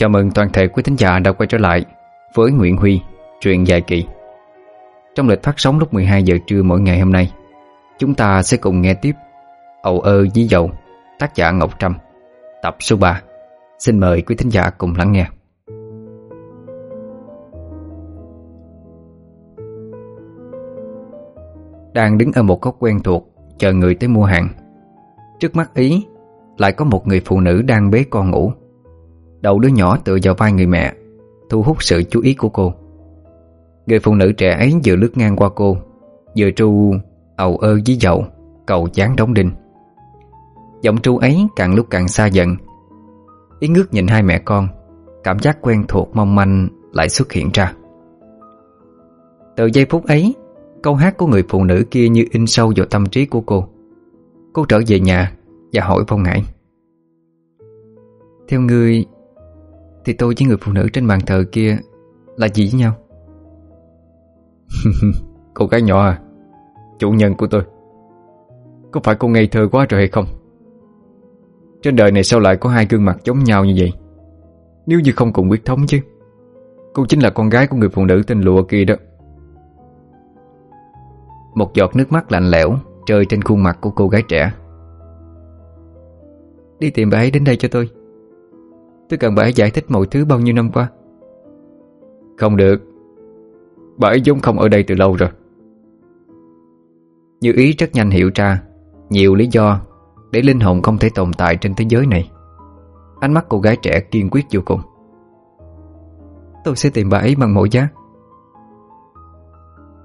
Chào mừng toàn thể quý thính giả đã quay trở lại với Nguyễn Huy, truyện dài kỳ. Trong lịch phát sóng lúc 12 giờ trưa mỗi ngày hôm nay, chúng ta sẽ cùng nghe tiếp âu ơ dí dầu, tác giả Ngọc Trâm, tập số 3. Xin mời quý thính giả cùng lắng nghe. Đang đứng ở một góc quen thuộc Chờ người tới mua hàng Trước mắt Ý Lại có một người phụ nữ đang bế con ngủ Đầu đứa nhỏ tựa vào vai người mẹ, Thu hút sự chú ý của cô. Người phụ nữ trẻ ấy vừa lướt ngang qua cô, Vừa tru ầu ơ với dậu, Cầu chán đóng đinh. Giọng tru ấy càng lúc càng xa dần. Ý ngước nhìn hai mẹ con, Cảm giác quen thuộc mong manh Lại xuất hiện ra. Từ giây phút ấy, Câu hát của người phụ nữ kia như in sâu vào tâm trí của cô. Cô trở về nhà Và hỏi Phong Ngải Theo ngươi thì tôi với người phụ nữ trên bàn thờ kia Là gì với nhau? Cô gái nhỏ à Chủ nhân của tôi. Có phải cô ngây thơ quá rồi hay không? Trên đời này sao lại có hai gương mặt giống nhau như vậy? Nếu như không cùng quyết thống chứ, Cô chính là con gái của người phụ nữ tên Lụa kia đó. Một giọt nước mắt lạnh lẽo Rơi trên khuôn mặt của cô gái trẻ. Đi tìm bà ấy đến đây cho tôi. Tôi cần bà ấy giải thích mọi thứ bao nhiêu năm qua. Không được. Bà ấy giống không ở đây từ lâu rồi. Như ý rất nhanh hiểu ra Nhiều lý do Để linh hồn không thể tồn tại trên thế giới này. Ánh mắt cô gái trẻ kiên quyết vô cùng. Tôi sẽ tìm bà ấy bằng mọi giá.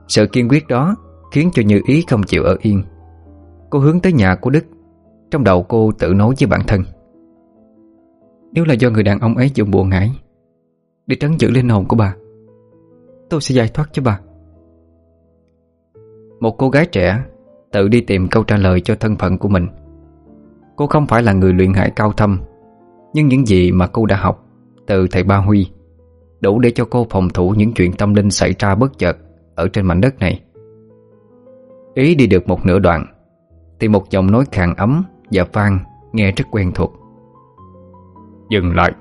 Sự kiên quyết đó Khiến cho Như Ý không chịu ở yên. Cô hướng tới nhà của Đức, Trong đầu cô tự nói với bản thân. Nếu là do người đàn ông ấy dùng bùa ngải, Để trấn giữ linh hồn của bà, Tôi sẽ giải thoát cho bà. Một cô gái trẻ Tự đi tìm câu trả lời cho thân phận của mình. Cô không phải là người luyện hải cao thâm, Nhưng những gì mà cô đã học Từ thầy Ba Huy Đủ để cho cô phòng thủ những chuyện tâm linh xảy ra bất chợt Ở trên mảnh đất này. Ý đi được một nửa đoạn, Thì một giọng nói khàn ấm và vang Nghe rất quen thuộc. Dừng lại.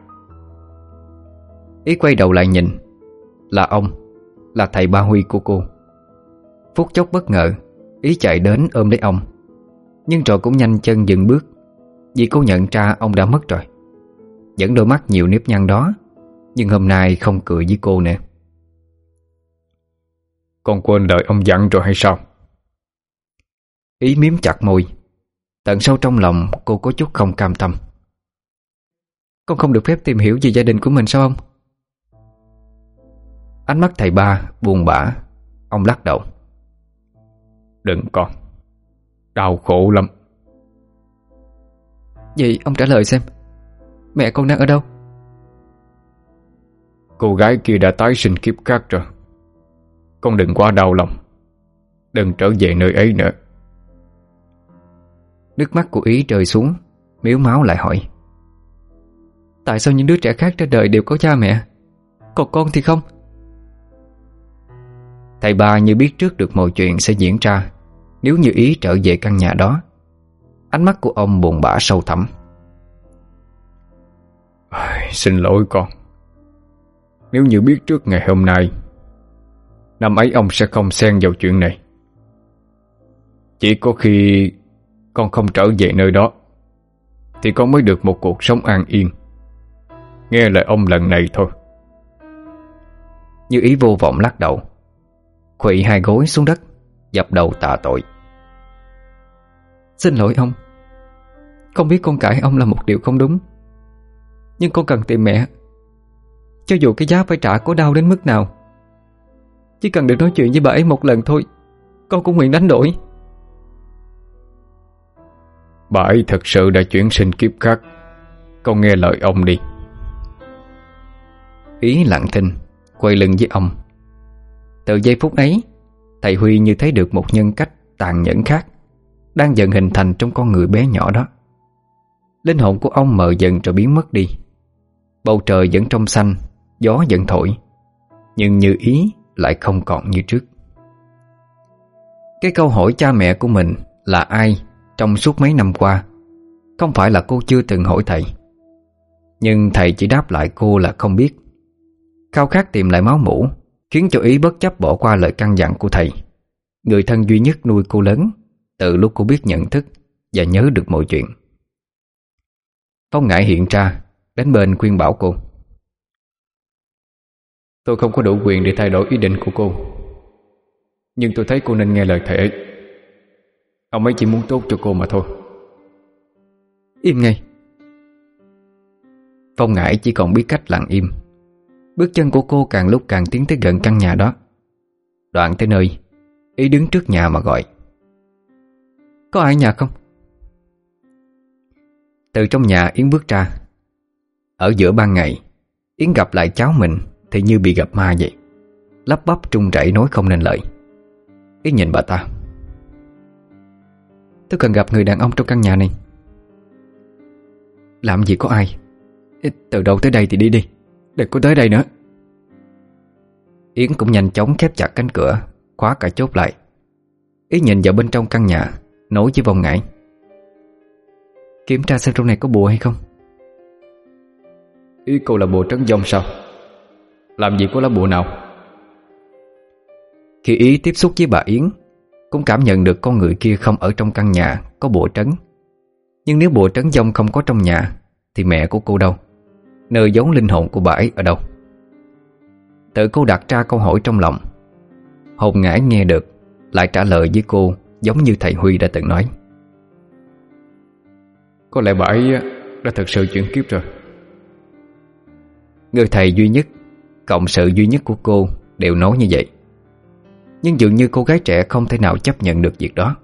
Ý quay đầu lại nhìn. Là ông Là thầy Ba Huy của cô. Phút chốc bất ngờ Ý chạy đến ôm lấy ông. Nhưng rồi cũng nhanh chân dừng bước Vì cô nhận ra ông đã mất rồi. Vẫn đôi mắt nhiều nếp nhăn đó Nhưng hôm nay không cười với cô nè Con quên đợi ông dặn rồi hay sao? Ý miếm chặt môi. Tận sâu trong lòng cô có chút không cam tâm Con không được phép tìm hiểu về gia đình của mình sao ông? Ánh mắt thầy ba buồn bã. Ông lắc đầu. Đừng con Đau khổ lắm. Vậy ông trả lời xem. Mẹ con đang ở đâu? Cô gái kia đã tái sinh kiếp khác rồi. Con đừng quá đau lòng. Đừng trở về nơi ấy nữa. Nước mắt của Ý rơi xuống Miếu máu lại hỏi Tại sao những đứa trẻ khác trên đời đều có cha mẹ? Còn con thì không? Thầy ba như biết trước được mọi chuyện sẽ diễn ra. Nếu như Ý trở về căn nhà đó, Ánh mắt của ông buồn bã sâu thẳm. Xin lỗi con. Nếu như biết trước ngày hôm nay, Năm ấy ông sẽ không xen vào chuyện này. Chỉ có khi con không trở về nơi đó, Thì con mới được một cuộc sống an yên. Nghe lời ông lần này thôi. Như ý vô vọng lắc đầu Quỵ hai gối xuống đất Dập đầu tạ tội. Xin lỗi ông Con biết con cãi ông là một điều không đúng Nhưng con cần tìm mẹ. Cho dù cái giá phải trả có đau đến mức nào Chỉ cần được nói chuyện với bà ấy một lần thôi Con cũng nguyện đánh đổi. Bà ấy thật sự đã chuyển sinh kiếp khác. Con nghe lời ông đi Ý lặng thinh, Quay lưng với ông. Từ giây phút ấy, Thầy Huy như thấy được một nhân cách tàn nhẫn khác Đang dần hình thành trong con người bé nhỏ đó. Linh hồn của ông mờ dần rồi biến mất đi. Bầu trời vẫn trong xanh, Gió vẫn thổi, Nhưng như ý lại không còn như trước. Cái câu hỏi cha mẹ của mình là ai trong suốt mấy năm qua Không phải là cô chưa từng hỏi thầy. Nhưng thầy chỉ đáp lại cô là không biết. Khao khát tìm lại máu mũ Khiến cho ý bất chấp bỏ qua lời căn dặn của thầy. Người thân duy nhất nuôi cô lớn Từ lúc cô biết nhận thức Và nhớ được mọi chuyện. Phong ngại hiện ra Đến bên khuyên bảo cô. Tôi không có đủ quyền để thay đổi ý định của cô. Nhưng tôi thấy cô nên nghe lời thầy ấy. Ông ấy chỉ muốn tốt cho cô mà thôi. Im ngay. Phong ngải chỉ còn biết cách lặng im Bước chân của cô càng lúc càng tiến tới gần căn nhà đó. Đoạn tới nơi Ý đứng trước nhà mà gọi. Có ai nhà không? Từ trong nhà Yến bước ra. Ở giữa ban ngày, Yến gặp lại cháu mình Thì như bị gặp ma vậy. Lắp bắp trung rẩy nói không nên lời. Yến nhìn bà ta. Tôi cần gặp người đàn ông trong căn nhà này. Làm gì có ai? Từ đâu tới đây thì đi đi. Đừng có tới đây nữa. Yến cũng nhanh chóng khép chặt cánh cửa Khóa cả chốt lại. Ý nhìn vào bên trong căn nhà Nói với vòng ngại Kiểm tra xem trong này có bùa hay không. Ý cô là bùa trấn dông sao? Làm gì có lá bùa nào? Khi Ý tiếp xúc với bà Yến Cũng cảm nhận được con người kia không ở trong căn nhà Có bùa trấn. Nhưng nếu bùa trấn dông không có trong nhà Thì mẹ của cô đâu Nơi giấu linh hồn của bà ấy ở đâu? Tự cô đặt ra câu hỏi trong lòng. Hồn ngải nghe được Lại trả lời với cô Giống như thầy Huy đã từng nói. Có lẽ bà ấy đã thật sự chuyển kiếp rồi. Người thầy duy nhất Cộng sự duy nhất của cô Đều nói như vậy. Nhưng dường như cô gái trẻ không thể nào chấp nhận được việc đó.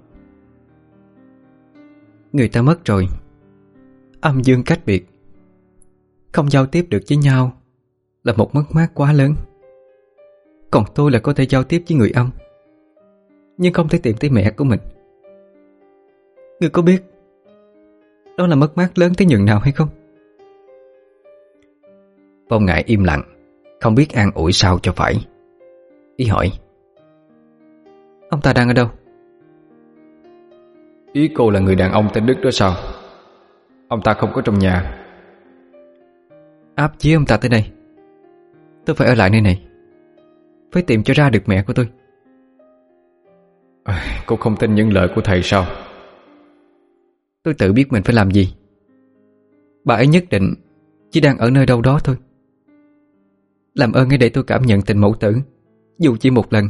Người ta mất rồi. Âm dương cách biệt Không giao tiếp được với nhau Là một mất mát quá lớn. Còn tôi là có thể giao tiếp với người âm Nhưng không thể tìm thấy mẹ của mình. Người có biết Đó là mất mát lớn tới nhường nào hay không? Phong ngại im lặng Không biết an ủi sao cho phải. Ý hỏi Ông ta đang ở đâu? Ý cô là người đàn ông tên Đức đó sao? Ông ta không có trong nhà Áp chế ông ta tới đây. Tôi phải ở lại nơi này. Phải tìm cho ra được mẹ của tôi. À, Cô không tin những lời của thầy sao? Tôi tự biết mình phải làm gì. Bà ấy nhất định Chỉ đang ở nơi đâu đó thôi. Làm ơn hãy để tôi cảm nhận tình mẫu tử Dù chỉ một lần.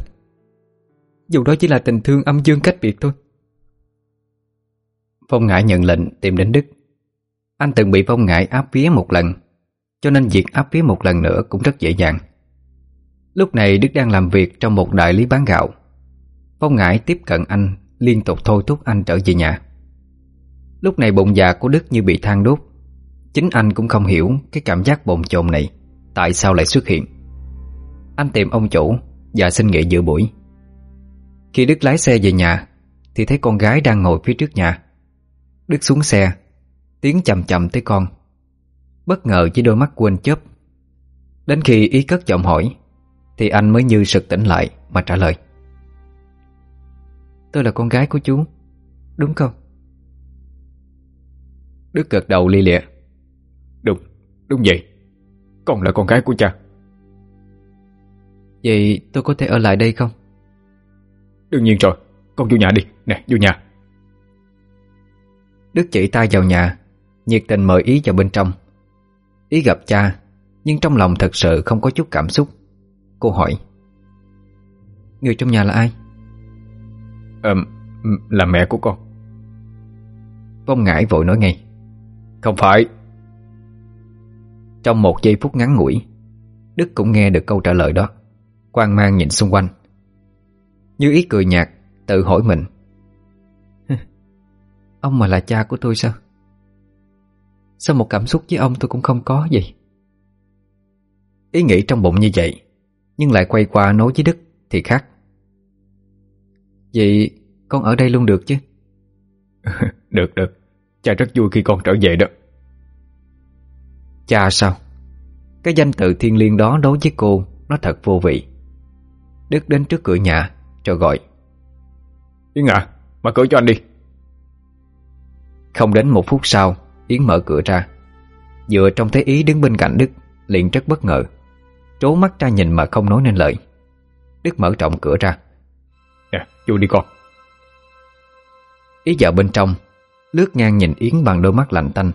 Dù đó chỉ là tình thương âm dương cách biệt thôi. Phong Ngại nhận lệnh tìm đến Đức. Anh từng bị Phong Ngại áp vía một lần cho nên việc áp phía một lần nữa cũng rất dễ dàng. Lúc này Đức đang làm việc trong một đại lý bán gạo. Phong Ngại tiếp cận anh, Liên tục thôi thúc anh trở về nhà. Lúc này bụng dạ của Đức như bị than đốt. Chính anh cũng không hiểu Cái cảm giác bồn chồn này Tại sao lại xuất hiện. Anh tìm ông chủ Và xin nghỉ giữa buổi. Khi Đức lái xe về nhà, Thì thấy con gái đang ngồi phía trước nhà. Đức xuống xe, tiếng chậm chậm tới con. Bất ngờ với đôi mắt quên chớp. Đến khi ý cất giọng hỏi Thì anh mới như sực tỉnh lại Mà trả lời. Tôi là con gái của chú Đúng không? Đức gật đầu li lịa. Đúng, đúng vậy. Con là con gái của cha. Vậy tôi có thể ở lại đây không? Đương nhiên rồi Con vô nhà đi, nè vô nhà. Đức chỉ tay vào nhà Nhiệt tình mời Ý vào bên trong Ý gặp cha Nhưng trong lòng thật sự không có chút cảm xúc. Cô hỏi Người trong nhà là ai? Ờ, là mẹ của con. Phong ngải vội nói ngay Không phải. Trong một giây phút ngắn ngủi Đức cũng nghe được câu trả lời đó. Quang mang nhìn xung quanh. Như ý cười nhạt Tự hỏi mình Ông mà là cha của tôi sao Sao một cảm xúc với ông tôi cũng không có vậy? Ý nghĩ trong bụng như vậy Nhưng lại quay qua nói với Đức Thì khác. Vậy con ở đây luôn được chứ? Được được. Cha rất vui khi con trở về đó. Cha sao? Cái danh tự thiên liêng đó đối với cô Nó thật vô vị. Đức đến trước cửa nhà Rồi gọi. Yến à Mở cửa cho anh đi. Không đến một phút sau Yến mở cửa ra. Vừa trông thấy Ý đứng bên cạnh Đức Liền rất bất ngờ. Trố mắt ra nhìn mà không nói nên lời. Đức mở trọng cửa ra. Nè, vô đi con. Ý vào bên trong Lướt ngang nhìn Yến bằng đôi mắt lạnh tanh.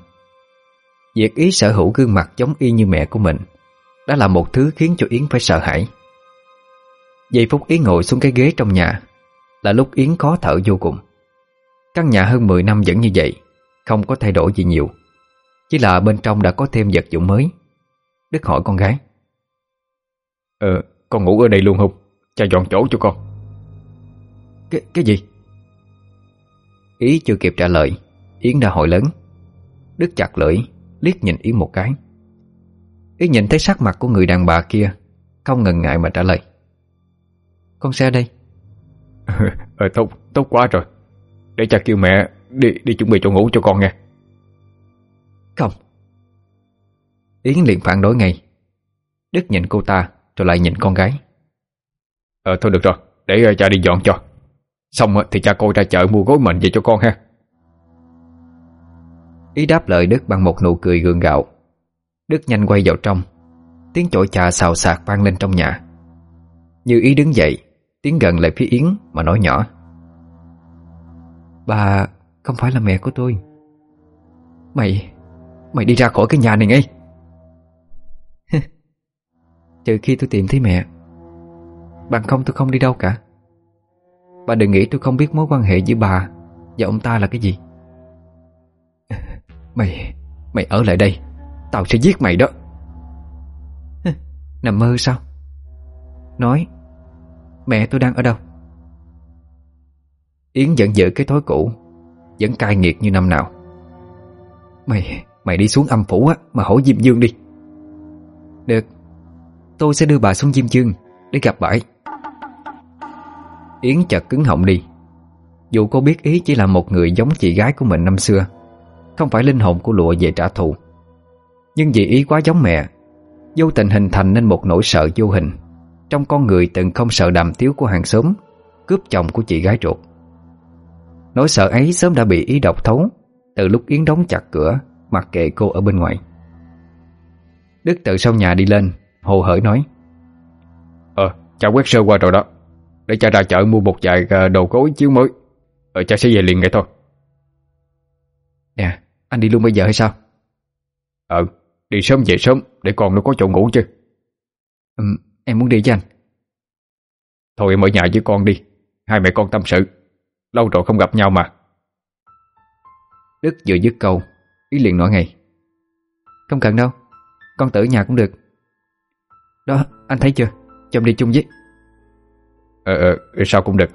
Việc Ý sở hữu gương mặt giống y như mẹ của mình Đã là một thứ khiến cho Yến phải sợ hãi. Giây phút Yến ngồi xuống cái ghế trong nhà Là lúc Yến khó thở vô cùng. Căn nhà hơn 10 năm vẫn như vậy Không có thay đổi gì nhiều. Chỉ là bên trong đã có thêm vật dụng mới. Đức hỏi con gái. Ờ, con ngủ ở đây luôn không? Cha dọn chỗ cho con. Cái, cái gì? Ý chưa kịp trả lời Yến đã hỏi lớn. Đức chặt lưỡi liếc nhìn Yến một cái. Yến nhìn thấy sắc mặt của người đàn bà kia Không ngần ngại mà trả lời. Con xe đây. Ờ tốt, tốt quá rồi. Để cha kêu mẹ đi đi chuẩn bị chỗ ngủ cho con nghe. Không. Yến liền phản đối ngay. Đức nhìn cô ta rồi lại nhìn con gái. Ờ thôi được rồi Để ờ, cha đi dọn cho. Xong thì cha coi ra chợ mua gối mệnh về cho con ha. Ý đáp lời Đức bằng một nụ cười gượng gạo. Đức nhanh quay vào trong. Tiếng chổi trà xào xạc vang lên trong nhà. Như ý đứng dậy Tiến gần lại phía Yến mà nói nhỏ. Bà không phải là mẹ của tôi. Mày Mày đi ra khỏi cái nhà này ngay. Trừ khi tôi tìm thấy mẹ. Bằng không tôi không đi đâu cả. Bà đừng nghĩ tôi không biết mối quan hệ giữa bà Và ông ta là cái gì. Mày Mày ở lại đây. Tao sẽ giết mày đó. Nằm mơ sao? Nói, Mẹ tôi đang ở đâu? Yến giận dữ cái thói cũ. Vẫn cai nghiệt như năm nào. Mày Mày đi xuống âm phủ á, Mà hỏi Diêm Dương đi. Được, Tôi sẽ đưa bà xuống Diêm Dương Để gặp bãi. Yến chợt cứng họng đi. Dù cô biết Ý chỉ là một người giống chị gái của mình năm xưa, Không phải linh hồn của lụa về trả thù. Nhưng vì Ý quá giống mẹ, Vô tình hình thành nên một nỗi sợ vô hình Trong con người từng không sợ đàm tiếu của hàng xóm, Cướp chồng của chị gái ruột. Nỗi sợ ấy sớm đã bị Ý độc thấu. Từ lúc Yến đóng chặt cửa Mặc kệ cô ở bên ngoài. Đức từ sau nhà đi lên Hồ hởi nói Ờ, cha quét sơ qua rồi đó. Để cha ra chợ mua một vài ờ, đồ gối chiếu mới. Ờ, cha sẽ về liền ngay thôi. Nè, anh đi luôn bây giờ hay sao? Ờ, đi sớm về sớm Để con nó có chỗ ngủ chứ. Ừ, Em muốn đi với anh. Thôi em ở nhà với con đi Hai mẹ con tâm sự Lâu rồi không gặp nhau mà. Đức vừa dứt câu, Ý liền nói ngay. Không cần đâu, Con tự nhà cũng được. Đó, anh thấy chưa? Chồng đi chung với. Ờ ờ ừ, sao cũng được.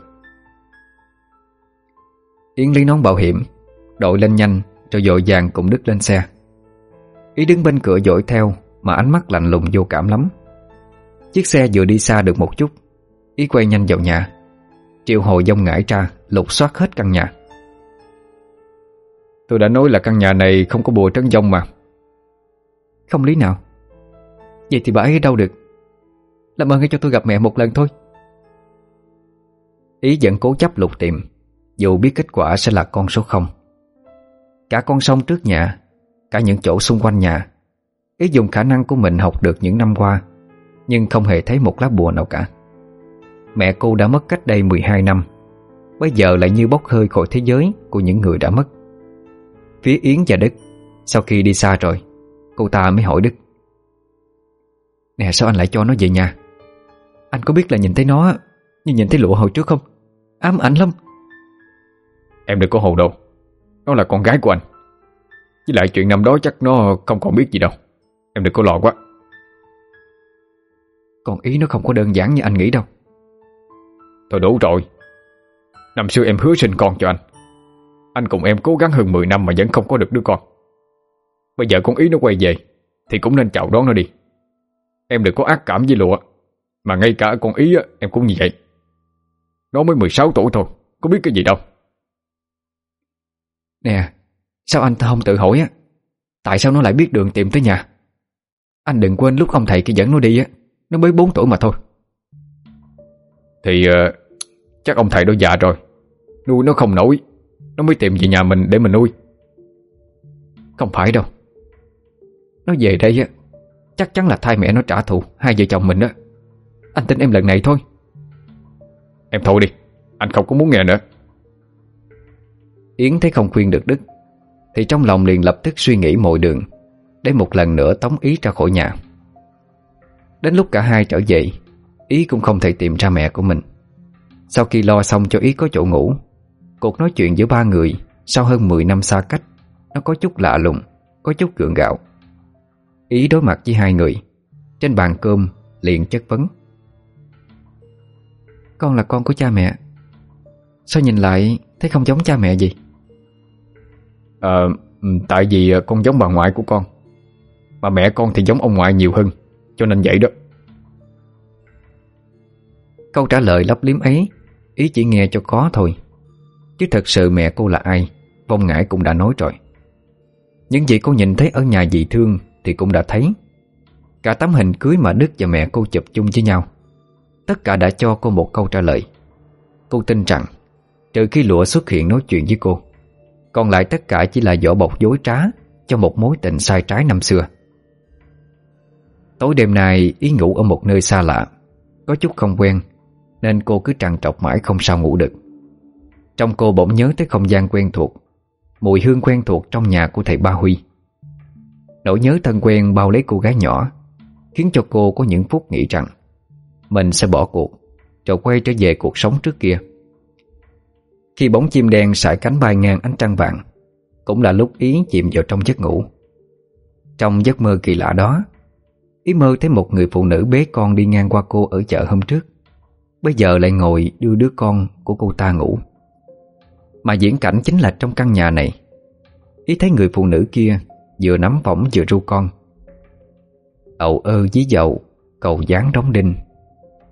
Yến lấy nón bảo hiểm, Đội lên nhanh Rồi dội vàng cùng Đức lên xe. Ý đứng bên cửa dội theo Mà ánh mắt lạnh lùng vô cảm lắm. Chiếc xe vừa đi xa được một chút, Ý quay nhanh vào nhà. Triệu hồi dông ngải ra Lục soát hết căn nhà. Tôi đã nói là căn nhà này không có bùa trấn dông mà. Không lý nào. Vậy thì bà ấy đâu được? Làm ơn cho tôi gặp mẹ một lần thôi. Ý vẫn cố chấp lục tìm Dù biết kết quả sẽ là con số không. Cả con sông trước nhà Cả những chỗ xung quanh nhà. Ý dùng khả năng của mình học được những năm qua Nhưng không hề thấy một lá bùa nào cả. Mẹ cô đã mất cách đây 12 năm Bây giờ lại như bốc hơi khỏi thế giới Của những người đã mất. Phía Yến và Đức Sau khi đi xa rồi Cô ta mới hỏi Đức. Nè sao anh lại cho nó về nhà? Anh có biết là nhìn thấy nó Như nhìn thấy lụa hồi trước không? Ám ảnh lắm. Em đừng có hồ đồ. Nó là con gái của anh. Với lại chuyện năm đó chắc nó không còn biết gì đâu. Em đừng có lo quá. Còn ý nó không có đơn giản như anh nghĩ đâu. Thôi đủ rồi Năm xưa em hứa sinh con cho anh. Anh cùng em cố gắng hơn 10 năm mà vẫn không có được đứa con. Bây giờ con ý nó quay về Thì cũng nên chào đón nó đi. Em đừng có ác cảm với lụa Mà ngay cả con ý em cũng như vậy. Nó mới 16 tuổi thôi Có biết cái gì đâu. Nè Sao anh không tự hỏi á? Tại sao nó lại biết đường tìm tới nhà? Anh đừng quên lúc ông thầy kia dẫn nó đi á Nó mới 4 tuổi mà thôi. Thì uh, chắc ông thầy đó già rồi. Nuôi nó không nổi. Nó mới tìm về nhà mình để mình nuôi. Không phải đâu. Nó về đây á, Chắc chắn là thai mẹ nó trả thù Hai vợ chồng mình á. Anh tin em lần này thôi. Em thôi đi. Anh không có muốn nghe nữa. Yến thấy không khuyên được Đức, Thì trong lòng liền lập tức suy nghĩ mọi đường, Để một lần nữa tống ý ra khỏi nhà. Đến lúc cả hai trở về, Ý cũng không thể tìm ra mẹ của mình. Sau khi lo xong cho Ý có chỗ ngủ Cuộc nói chuyện giữa ba người Sau hơn 10 năm xa cách Nó có chút lạ lùng Có chút gượng gạo. Ý đối mặt với hai người Trên bàn cơm liền chất vấn. Con là con của cha mẹ. Sao nhìn lại Thấy không giống cha mẹ gì Ờ Tại vì con giống bà ngoại của con. Mà mẹ con thì giống ông ngoại nhiều hơn Cho nên vậy đó. Câu trả lời lấp liếm ấy Ý chỉ nghe cho có thôi. Chứ thật sự mẹ cô là ai Vong ngãi cũng đã nói rồi. Những gì cô nhìn thấy ở nhà dị thương Thì cũng đã thấy. Cả tấm hình cưới mà Đức và mẹ cô chụp chung với nhau. Tất cả đã cho cô một câu trả lời. Cô tin rằng, Trừ khi lụa xuất hiện nói chuyện với cô, Còn lại tất cả chỉ là vỏ bọc dối trá Cho một mối tình sai trái năm xưa. Tối đêm nay, Ý ngủ ở một nơi xa lạ, Có chút không quen. Nên cô cứ trằn trọc mãi không sao ngủ được. Trong cô bỗng nhớ tới không gian quen thuộc, Mùi hương quen thuộc trong nhà của thầy Ba Huy. Nỗi nhớ thân quen bao lấy cô gái nhỏ, Khiến cho cô có những phút nghĩ rằng Mình sẽ bỏ cuộc, Rồi quay trở về cuộc sống trước kia. Khi bóng chim đen sải cánh bay ngang ánh trăng vàng, Cũng là lúc Ý chìm vào trong giấc ngủ. Trong giấc mơ kỳ lạ đó, Ý mơ thấy một người phụ nữ bế con đi ngang qua cô ở chợ hôm trước. Bây giờ lại ngồi đưa đứa con của cô ta ngủ. Mà diễn cảnh chính là trong căn nhà này. Ý thấy người phụ nữ kia Vừa nắm võng vừa ru con. Ậu ơ dí dậu Cầu dáng đóng đinh.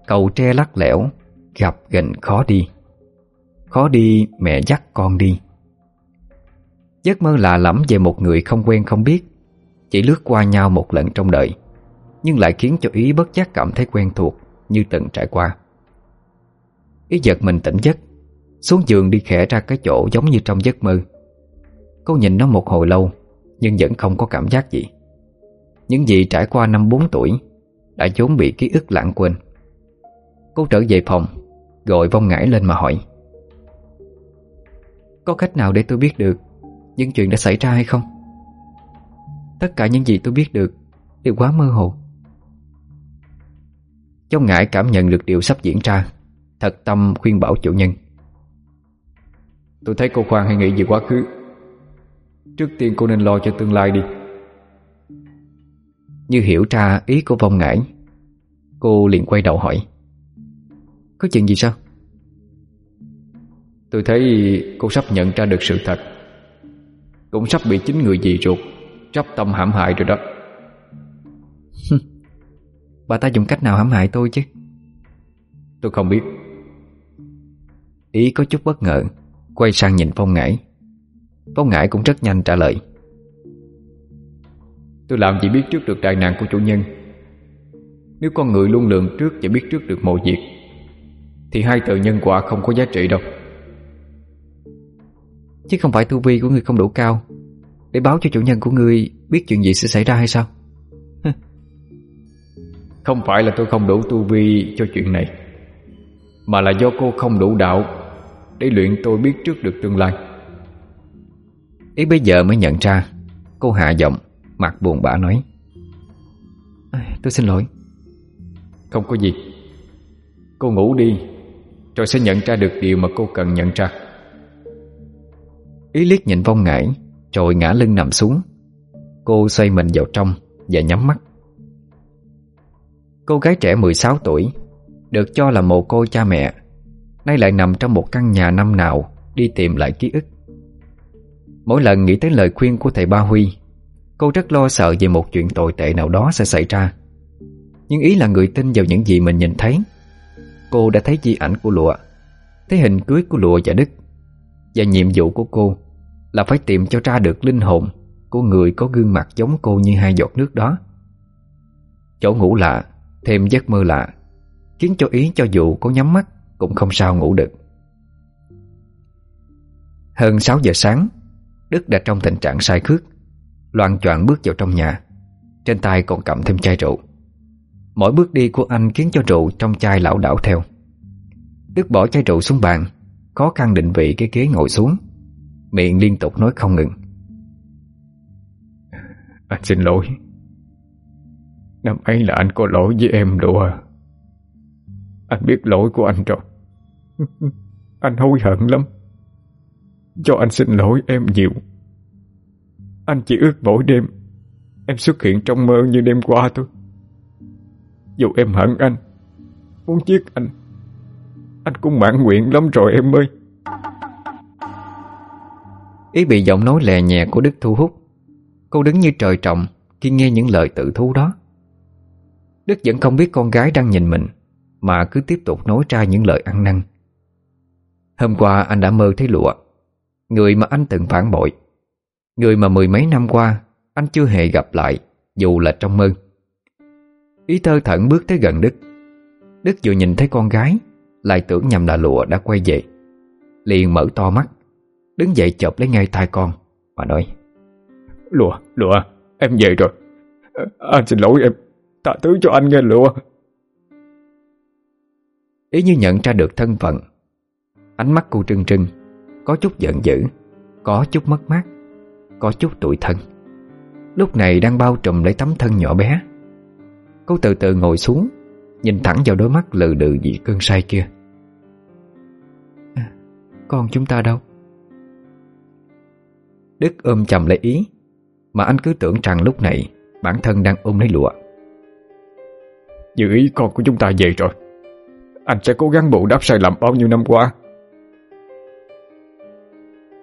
Cầu tre lắc lẻo Gặp gần khó đi. Khó đi, mẹ dắt con đi. Giấc mơ lạ lẫm về một người không quen không biết, Chỉ lướt qua nhau một lần trong đời, Nhưng lại khiến cho Ý bất giác cảm thấy quen thuộc Như từng trải qua. Ý giật mình tỉnh giấc. Xuống giường đi khẽ ra cái chỗ giống như trong giấc mơ. Cô nhìn nó một hồi lâu, Nhưng vẫn không có cảm giác gì. Những gì trải qua năm bốn tuổi, Đã vốn bị ký ức lãng quên. Cô trở về phòng, Gọi vong ngải lên mà hỏi. Có cách nào để tôi biết được Những chuyện đã xảy ra hay không? Tất cả những gì tôi biết được Đều quá mơ hồ. Trong ngải cảm nhận được điều sắp diễn ra. Thật tâm khuyên bảo chủ nhân. Tôi thấy cô khoan hay nghĩ về quá khứ. Trước tiên cô nên lo cho tương lai đi. Như hiểu ra ý của vong ngải Cô liền quay đầu hỏi. Có chuyện gì sao? Tôi thấy cô sắp nhận ra được sự thật. Cũng sắp bị chính người dì ruột Trắp tâm hãm hại rồi đó. Bà ta dùng cách nào hãm hại tôi chứ? Tôi không biết Ý có chút bất ngờ Quay sang nhìn Phong Ngải. Phong Ngải cũng rất nhanh trả lời. Tôi làm gì biết trước được đại nạn của chủ nhân. Nếu con người luôn lường trước và biết trước được mọi việc Thì hai từ nhân quả không có giá trị đâu. Chứ không phải tu vi của người không đủ cao. Để báo cho chủ nhân của người Biết chuyện gì sẽ xảy ra hay sao? Không phải là tôi không đủ tu vi cho chuyện này Mà là do cô không đủ đạo Để luyện tôi biết trước được tương lai. Ý bây giờ mới nhận ra Cô hạ giọng Mặt buồn bã nói. Tôi xin lỗi. Không có gì. Cô ngủ đi Rồi sẽ nhận ra được điều mà cô cần nhận ra. Ý liếc nhìn vong ngải Rồi ngã lưng nằm xuống. Cô xoay mình vào trong Và nhắm mắt. Cô gái trẻ 16 tuổi Được cho là mồ côi cha mẹ Nay lại nằm trong một căn nhà năm nào, Đi tìm lại ký ức. Mỗi lần nghĩ tới lời khuyên của thầy Ba Huy, Cô rất lo sợ về một chuyện tồi tệ nào đó sẽ xảy ra. Nhưng ý là người tin vào những gì mình nhìn thấy. Cô đã thấy di ảnh của lụa, Thấy hình cưới của lụa và Đức. Và nhiệm vụ của cô Là phải tìm cho ra được linh hồn Của người có gương mặt giống cô như hai giọt nước đó. Chỗ ngủ lạ, Thêm giấc mơ lạ, Khiến cho ý cho dù có nhắm mắt cũng không sao ngủ được. Hơn 6 giờ sáng, Đức đã trong tình trạng sai khước loan choạng bước vào trong nhà, Trên tay còn cầm thêm chai rượu. Mỗi bước đi của anh khiến cho rượu trong chai lão đảo theo. Đức bỏ chai rượu xuống bàn, Khó khăn định vị cái ghế ngồi xuống. Miệng liên tục nói không ngừng. Anh xin lỗi. Năm ấy là anh có lỗi với em đùa. Anh biết lỗi của anh rồi. Anh hối hận lắm. Cho anh xin lỗi em nhiều. Anh chỉ ước mỗi đêm Em xuất hiện trong mơ như đêm qua thôi. Dù em hận anh, Muốn giết anh Anh cũng mãn nguyện lắm rồi em ơi. Ý bị giọng nói lè nhẹ của Đức thu hút Cô đứng như trời trọng Khi nghe những lời tự thú đó. Đức vẫn không biết con gái đang nhìn mình, Mà cứ tiếp tục nói ra những lời ăn năn. Hôm qua anh đã mơ thấy lụa. Người mà anh từng phản bội. Người mà mười mấy năm qua Anh chưa hề gặp lại Dù là trong mơ. Ý thơ thẩn bước tới gần Đức. Đức vừa nhìn thấy con gái Lại tưởng nhầm là lụa đã quay về. Liền mở to mắt Đứng dậy chộp lấy ngay tay con Và nói Lụa, lụa, em về rồi. Anh xin lỗi em Tha thứ cho anh nghe lụa. Ý như nhận ra được thân phận Ánh mắt cô trừng trừng, Có chút giận dữ Có chút mất mát Có chút tủi thân. Lúc này đang bao trùm lấy tấm thân nhỏ bé. Cô từ từ ngồi xuống Nhìn thẳng vào đôi mắt lừ đừ dị cơn say kia. À, Con chúng ta đâu? Đức ôm chầm lấy ý Mà anh cứ tưởng rằng lúc này Bản thân đang ôm lấy lụa. Dự ý con của chúng ta về rồi. Anh sẽ cố gắng bù đắp sai lầm bao nhiêu năm qua.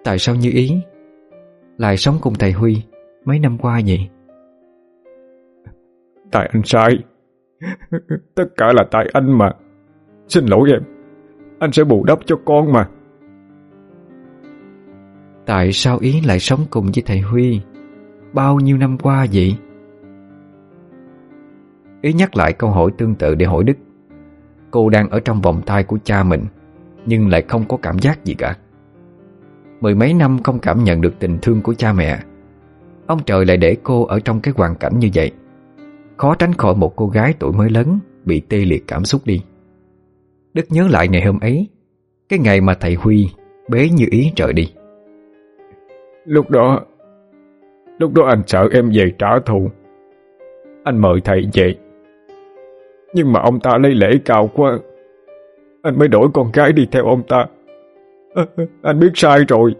Tại sao như ý? Lại sống cùng thầy Huy Mấy năm qua vậy Tại anh sai. Tất cả là tại anh mà. Xin lỗi em. Anh sẽ bù đắp cho con mà. Tại sao Ý lại sống cùng với thầy Huy Bao nhiêu năm qua vậy? Ý nhắc lại câu hỏi tương tự để hỏi Đức. Cô đang ở trong vòng tay của cha mình Nhưng lại không có cảm giác gì cả Mười mấy năm không cảm nhận được tình thương của cha mẹ. Ông trời lại để cô ở trong cái hoàn cảnh như vậy. Khó tránh khỏi một cô gái tuổi mới lớn, Bị tê liệt cảm xúc đi. Đức nhớ lại ngày hôm ấy, Cái ngày mà thầy Huy Bế như ý trời đi. Lúc đó Lúc đó anh sợ em về trả thù. Anh mời thầy về. Nhưng mà ông ta lấy lễ cao quá, Anh mới đổi con gái đi theo ông ta. Anh biết sai rồi.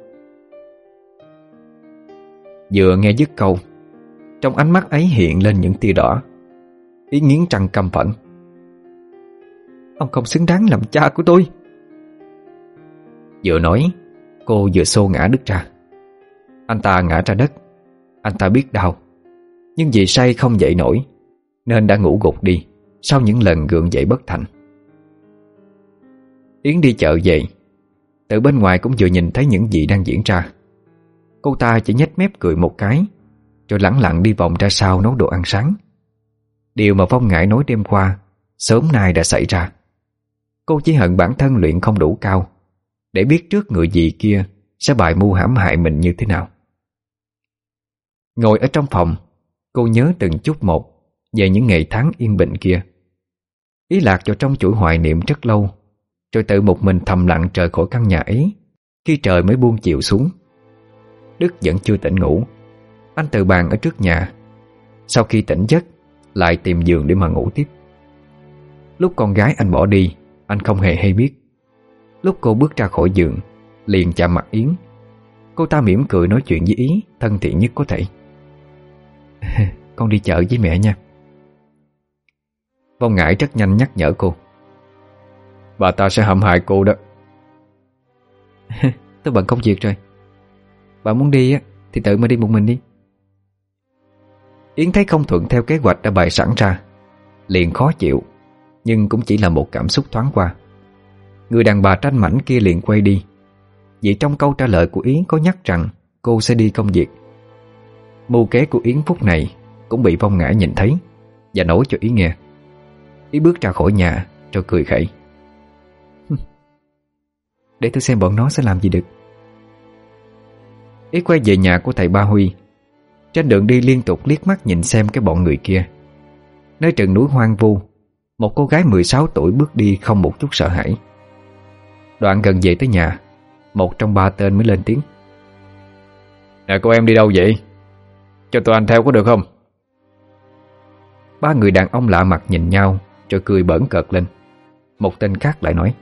Vừa nghe dứt câu, Trong ánh mắt ấy hiện lên những tia đỏ, Ý nghiến trăng căm phẫn. Ông không xứng đáng làm cha của tôi. Vừa nói, Cô vừa xô ngã đứt ra. Anh ta ngã ra đất. Anh ta biết đau. Nhưng vì say không dậy nổi, Nên đã ngủ gục đi Sau những lần gượng dậy bất thành. Yến đi chợ về từ bên ngoài cũng vừa nhìn thấy những gì đang diễn ra. Cô ta chỉ nhếch mép cười một cái, Rồi lẳng lặng đi vòng ra sau nấu đồ ăn sáng. Điều mà Phong Ngải nói đêm qua, Sớm nay đã xảy ra. Cô chỉ hận bản thân luyện không đủ cao, Để biết trước người gì kia Sẽ bài mưu hãm hại mình như thế nào. Ngồi ở trong phòng, Cô nhớ từng chút một Về những ngày tháng yên bình kia. Ý lạc vào trong chuỗi hoài niệm rất lâu rồi tự một mình thầm lặng trời khỏi căn nhà ấy. Khi trời mới buông chiều xuống, Đức vẫn chưa tỉnh ngủ. Anh từ bàn ở trước nhà. Sau khi tỉnh giấc, Lại tìm giường để mà ngủ tiếp. Lúc con gái anh bỏ đi, Anh không hề hay biết. Lúc cô bước ra khỏi giường, Liền chạm mặt Yến. Cô ta mỉm cười nói chuyện với Ý Thân thiện nhất có thể. Con đi chợ với mẹ nha. Vong ngại rất nhanh nhắc nhở cô. Bà ta sẽ hãm hại cô đó. Tôi bận công việc rồi. Bà muốn đi á Thì tự mà đi một mình đi. Yến thấy không thuận theo kế hoạch đã bày sẵn ra Liền khó chịu Nhưng cũng chỉ là một cảm xúc thoáng qua. Người đàn bà tranh mảnh kia liền quay đi. Vì trong câu trả lời của Yến có nhắc rằng Cô sẽ đi công việc. Mưu kế của Yến phút này Cũng bị vong ngã nhìn thấy Và nói cho Yến nghe. Yến bước ra khỏi nhà rồi cười khẩy Để tôi xem bọn nó sẽ làm gì được. Yến quay về nhà của thầy Ba Huy. Trên đường đi liên tục liếc mắt nhìn xem cái bọn người kia. Nơi rừng núi hoang vu Một cô gái 16 tuổi bước đi không một chút sợ hãi. Đoạn gần về tới nhà Một trong ba tên mới lên tiếng. Nè cô em đi đâu vậy? Cho tụi anh theo có được không? Ba người đàn ông lạ mặt nhìn nhau Rồi cười bẩn cợt lên. Một tên khác lại nói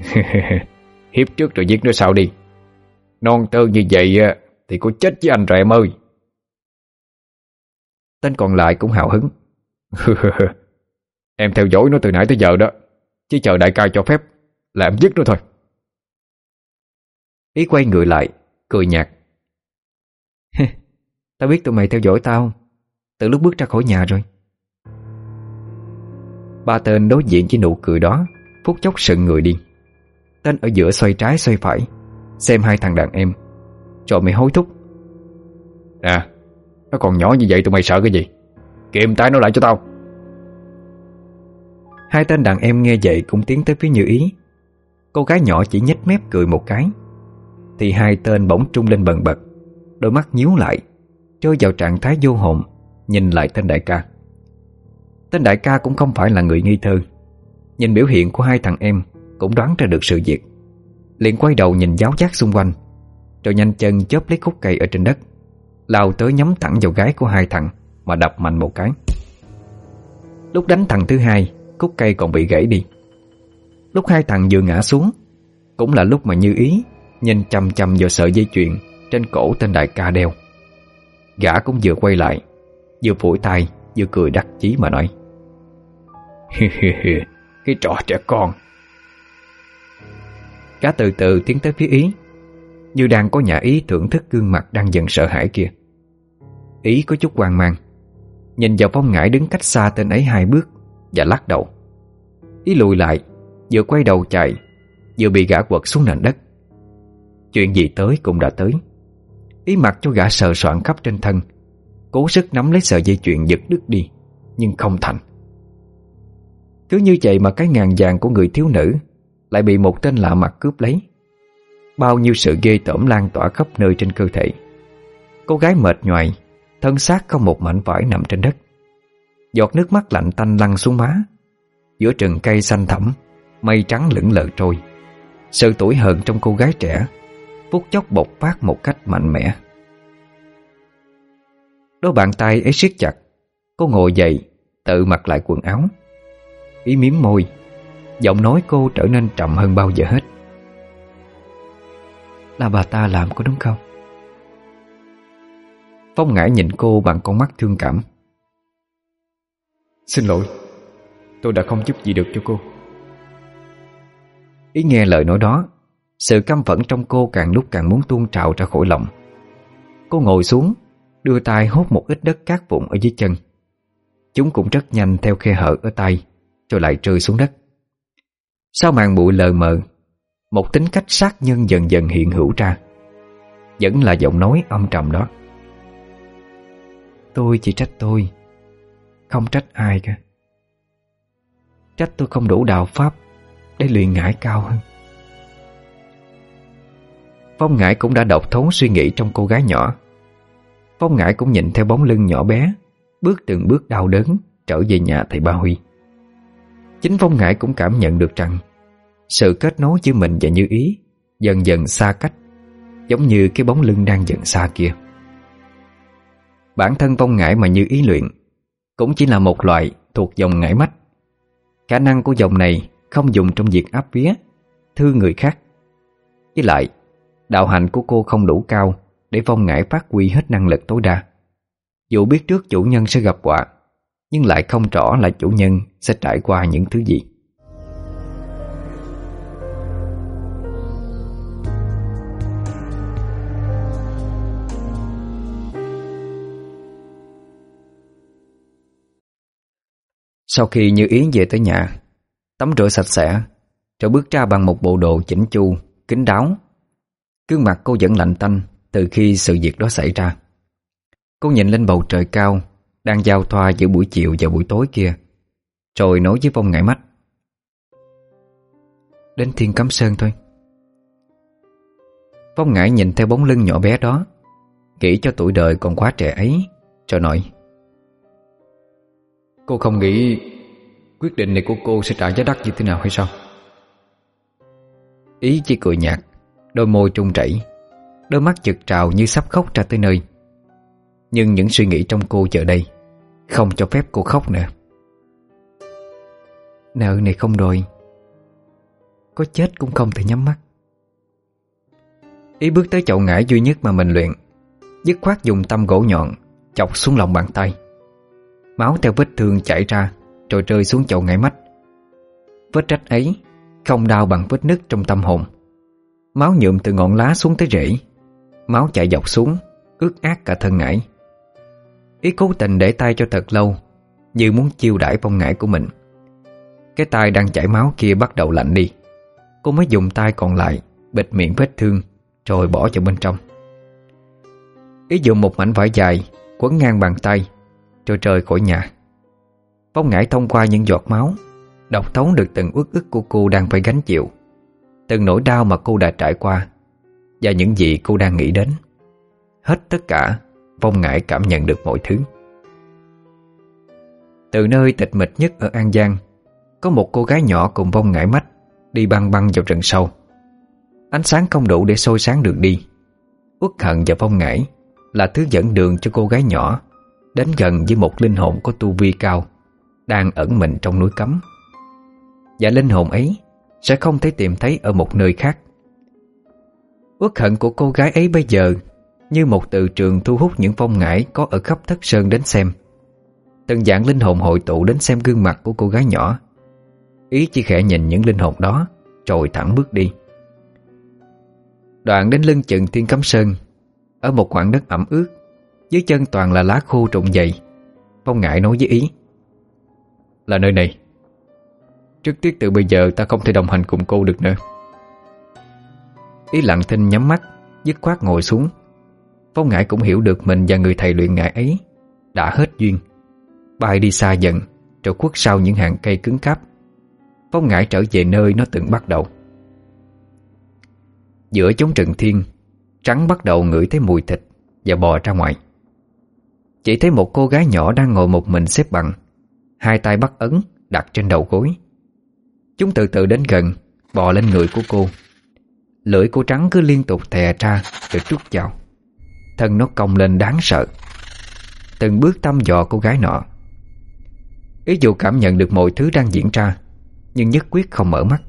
Hiếp trước rồi giết nó sau đi. Non tơ như vậy Thì có chết với anh rồi em ơi. Tên còn lại cũng hào hứng. Em theo dõi nó từ nãy tới giờ đó, Chỉ chờ đại ca cho phép, Là em giết nó thôi. Ý quay người lại, Cười nhạt. Tao biết tụi mày theo dõi tao, Từ lúc bước ra khỏi nhà rồi. Ba tên đối diện với nụ cười đó, Phút chốc sừng người đi. Tên ở giữa xoay trái xoay phải. Xem hai thằng đàn em. Rồi mày hối thúc. Nè Nó còn nhỏ như vậy tụi mày sợ cái gì? Kiềm tay nó lại cho tao. Hai tên đàn em nghe vậy cũng tiến tới phía Như Ý. Cô gái nhỏ chỉ nhếch mép cười một cái. Thì hai tên bỗng trung lên bần bật Đôi mắt nhíu lại Rơi vào trạng thái vô hồn Nhìn lại tên đại ca. Tên đại ca cũng không phải là người nghi thơ. Nhìn biểu hiện của hai thằng em cũng đoán ra được sự việc. Liền quay đầu nhìn giáo giác xung quanh, Rồi nhanh chân chớp lấy khúc cây ở trên đất, Lao tới nhắm thẳng vào gái của hai thằng Mà đập mạnh một cái. Lúc đánh thằng thứ hai, Khúc cây còn bị gãy đi. Lúc hai thằng vừa ngã xuống, Cũng là lúc mà như ý Nhìn chầm chầm vào sợi dây chuyền Trên cổ tên đại ca đeo. Gã cũng vừa quay lại, Vừa phủi tay, vừa cười đắc chí mà nói Cái trò trẻ con. Gã từ từ tiến tới phía Ý. Như đang có nhà Ý thưởng thức gương mặt đang dần sợ hãi kia. Ý có chút hoang mang, Nhìn vào phong ngải đứng cách xa tên ấy hai bước Và lắc đầu. Ý lùi lại, Vừa quay đầu chạy, Vừa bị gã quật xuống nền đất. Chuyện gì tới cũng đã tới. Ý mặc cho gã sờ soạn khắp trên thân, Cố sức nắm lấy sợi dây chuyền giật đứt đi, Nhưng không thành. Cứ như vậy mà cái ngàn vàng của người thiếu nữ lại bị một tên lạ mặt cướp lấy. Bao nhiêu sự ghê tởm lan tỏa khắp nơi trên cơ thể. Cô gái mệt nhoài, Thân xác không một mảnh vải nằm trên đất. Giọt nước mắt lạnh tanh lăn xuống má. Giữa rừng cây xanh thẳm, Mây trắng lững lờ trôi. Sự tuổi hờn trong cô gái trẻ, Phút chốc bộc phát một cách mạnh mẽ. Đôi bàn tay ấy siết chặt. Cô ngồi dậy, Tự mặc lại quần áo. Ý miếm môi Giọng nói cô trở nên trầm hơn bao giờ hết. Là bà ta làm có đúng không? Phong ngãi nhìn cô bằng con mắt thương cảm. Xin lỗi, Tôi đã không giúp gì được cho cô. Ý nghe lời nói đó, Sự căm phẫn trong cô càng lúc càng muốn tuôn trào ra khỏi lòng. Cô ngồi xuống, Đưa tay hốt một ít đất cát vụn ở dưới chân. Chúng cũng rất nhanh theo khe hở ở tay, Rồi lại rơi xuống đất. Sau màn bụi lờ mờ? Một tính cách sát nhân dần dần hiện hữu ra. Vẫn là giọng nói âm trầm đó. Tôi chỉ trách tôi, Không trách ai cả. Trách tôi không đủ đạo pháp Để luyện ngải cao hơn. Phong ngải cũng đã đọc thấu suy nghĩ trong cô gái nhỏ. Phong ngải cũng nhìn theo bóng lưng nhỏ bé, Bước từng bước đau đớn, Trở về nhà thầy Ba Huy. Chính Phong ngải cũng cảm nhận được rằng, Sự kết nối giữa mình và Như Ý Dần dần xa cách, Giống như cái bóng lưng đang dần xa kia. Bản thân Phong ngải mà Như Ý luyện Cũng chỉ là một loại thuộc dòng ngải mách. Khả năng của dòng này Không dùng trong việc áp vía Thư người khác. Với lại, Đạo hạnh của cô không đủ cao Để phong ngải phát huy hết năng lực tối đa. Dù biết trước chủ nhân sẽ gặp họa nhưng lại không rõ là chủ nhân Sẽ trải qua những thứ gì. Sau khi Như Yến về tới nhà, Tắm rửa sạch sẽ, Rồi bước ra bằng một bộ đồ chỉnh chu Kính đáo. Gương mặt cô vẫn lạnh tanh Từ khi sự việc đó xảy ra. Cô nhìn lên bầu trời cao đang giao thoa giữa buổi chiều và buổi tối kia, Rồi nói với Phong ngại mắt. Đến Thiên Cấm Sơn thôi. Phong ngại nhìn theo bóng lưng nhỏ bé đó, Nghĩ cho tuổi đời còn quá trẻ ấy, Rồi nói, Cô không nghĩ Quyết định này của cô sẽ trả giá đắt như thế nào hay sao? Ý chỉ cười nhạt, Đôi môi trung chảy, Đôi mắt chực trào như sắp khóc ra tới nơi. Nhưng những suy nghĩ trong cô giờ đây không cho phép cô khóc nữa. Nợ này không đòi, Có chết cũng không thể nhắm mắt. Ý bước tới chậu ngải duy nhất mà mình luyện, Dứt khoát dùng tâm gỗ nhọn Chọc xuống lòng bàn tay. Máu theo vết thương chảy ra, Rồi rơi xuống chậu ngải mách. Vết rách ấy Không đau bằng vết nứt trong tâm hồn. Máu nhuộm từ ngọn lá xuống tới rễ, Máu chạy dọc xuống, Ướt át cả thân ngải. Ý cố tình để tay cho thật lâu, Như muốn chiêu đãi phong ngải của mình. Cái tay đang chảy máu kia bắt đầu lạnh đi. Cô mới dùng tay còn lại, Bịt miệng vết thương, Rồi bỏ vào bên trong. Ý dùng một mảnh vải dài, Quấn ngang bàn tay, Rồi rời khỏi nhà. Phong ngải thông qua những giọt máu Đọc thấu được từng ước ức của cô đang phải gánh chịu. Từng nỗi đau mà cô đã trải qua, Và những gì cô đang nghĩ đến. Hết tất cả Phong ngải cảm nhận được mọi thứ. Từ nơi tịch mịch nhất ở An Giang, Có một cô gái nhỏ cùng vong ngải mách Đi băng băng vào rừng sâu. Ánh sáng không đủ để soi sáng đường đi. Uất hận và phong ngải Là thứ dẫn đường cho cô gái nhỏ Đến gần với một linh hồn có tu vi cao, Đang ẩn mình trong núi cấm. Và linh hồn ấy Sẽ không thể tìm thấy ở một nơi khác. Uất hận của cô gái ấy bây giờ như một từ trường thu hút những phong ngải Có ở khắp thất sơn đến xem. Từng dạng linh hồn hội tụ đến xem gương mặt của cô gái nhỏ. Ý chỉ khẽ nhìn những linh hồn đó Rồi thẳng bước đi. Đoạn đến lưng chừng Thiên Cấm Sơn, Ở một khoảng đất ẩm ướt, Dưới chân toàn là lá khô trụng dày. Phong ngại nói với Ý, Là nơi này. Trước tiết từ bây giờ ta không thể đồng hành cùng cô được nữa. Ý lặng thinh nhắm mắt, Dứt khoát ngồi xuống. Phong ngại cũng hiểu được mình và người thầy luyện ngại ấy Đã hết duyên. Bay đi xa dần Rồi khuất sau những hàng cây cứng cáp. Phong ngại trở về nơi nó từng bắt đầu. Giữa chốn trần thiên, Trắng bắt đầu ngửi thấy mùi thịt Và bò ra ngoài. Chỉ thấy một cô gái nhỏ đang ngồi một mình xếp bằng, Hai tay bắt ấn Đặt trên đầu gối. Chúng từ từ đến gần, Bò lên người của cô. Lưỡi cô trắng cứ liên tục thè ra Rồi trút vào Thân nó cong lên đáng sợ. Từng bước thăm dò cô gái nọ. Ý dù cảm nhận được mọi thứ đang diễn ra, Nhưng nhất quyết không mở mắt.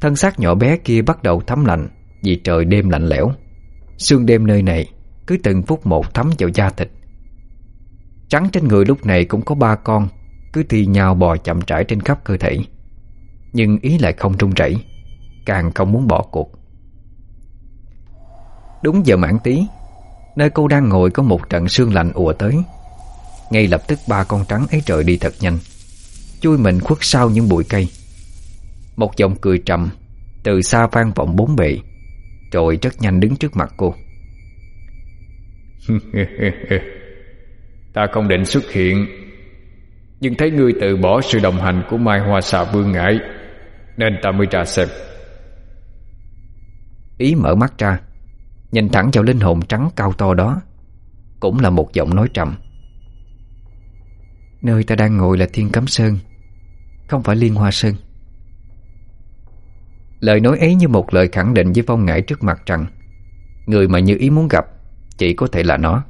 Thân xác nhỏ bé kia bắt đầu thấm lạnh Vì trời đêm lạnh lẽo. Sương đêm nơi này Cứ từng phút một thấm vào da thịt. Trắng trên người lúc này cũng có ba con, Cứ thi nhau bò chậm rãi trên khắp cơ thể. Nhưng ý lại không trung chảy Càng không muốn bỏ cuộc. Đúng giờ mãn tí Nơi cô đang ngồi có một trận sương lạnh ùa tới. Ngay lập tức ba con trắng ấy trời đi thật nhanh Chui mình khuất sau những bụi cây. Một giọng cười trầm Từ xa vang vọng bốn bề Rồi rất nhanh đứng trước mặt cô. Ta không định xuất hiện Nhưng thấy ngươi từ bỏ sự đồng hành của Mai Hoa Xà Vương Ngải Nên ta mới ra xem Ý mở mắt ra Nhìn thẳng vào linh hồn trắng cao to đó, Cũng là một giọng nói trầm. Nơi ta đang ngồi là Thiên Cấm Sơn, Không phải Liên Hoa Sơn. Lời nói ấy như một lời khẳng định với phong ngải trước mặt rằng, Người mà như ý muốn gặp Chỉ có thể là nó.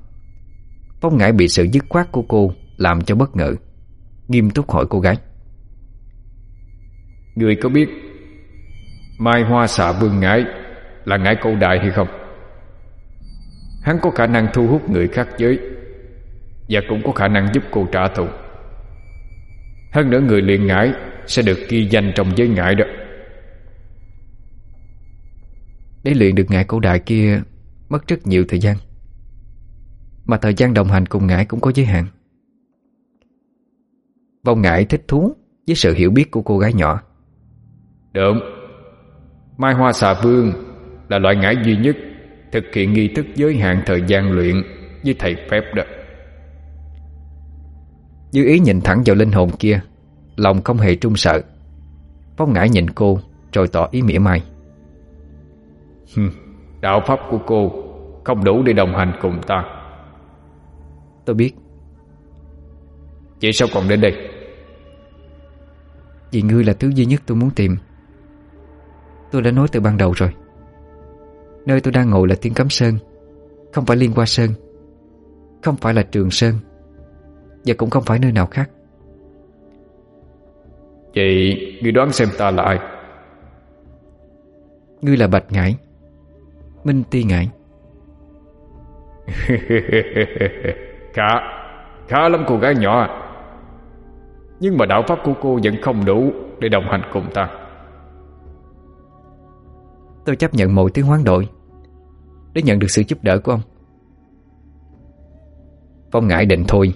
Phong ngải bị sự dứt khoát của cô Làm cho bất ngờ, Nghiêm túc hỏi cô gái. Người có biết Mai Hoa xạ Vương Ngải Là ngải câu đại hay không? Hắn có khả năng thu hút người khác giới Và cũng có khả năng giúp cô trả thù. Hơn nữa người luyện ngải Sẽ được ghi danh trong giới ngải đó. Để luyện được ngải cổ đại kia Mất rất nhiều thời gian. Mà thời gian đồng hành cùng ngải cũng có giới hạn. Vong ngải thích thú Với sự hiểu biết của cô gái nhỏ. Đúng Mai Hoa Xà Vương Là loại ngải duy nhất Thực hiện nghi thức giới hạn thời gian luyện Với thầy phép đó. Dư ý nhìn thẳng vào linh hồn kia Lòng không hề trung sợ. Phong ngải nhìn cô Rồi tỏ ý mỉa mai. Đạo pháp của cô Không đủ để đồng hành cùng ta. Tôi biết. Vậy sao còn đến đây? Vì ngươi là thứ duy nhất tôi muốn tìm. Tôi đã nói từ ban đầu rồi Nơi tôi đang ngồi là Tiên Cấm Sơn. Không phải Liên Hoa Sơn. Không phải là Trường Sơn. Và cũng không phải nơi nào khác. Vậy ngươi đoán xem ta là ai? Ngươi là Bạch Ngải. Minh Ti Ngải. Khá. Khá lắm cô gái nhỏ. Nhưng mà đạo pháp của cô vẫn không đủ Để đồng hành cùng ta. Tôi chấp nhận mọi tiếng hoán đổi để nhận được sự giúp đỡ của ông. Phong ngại định thôi,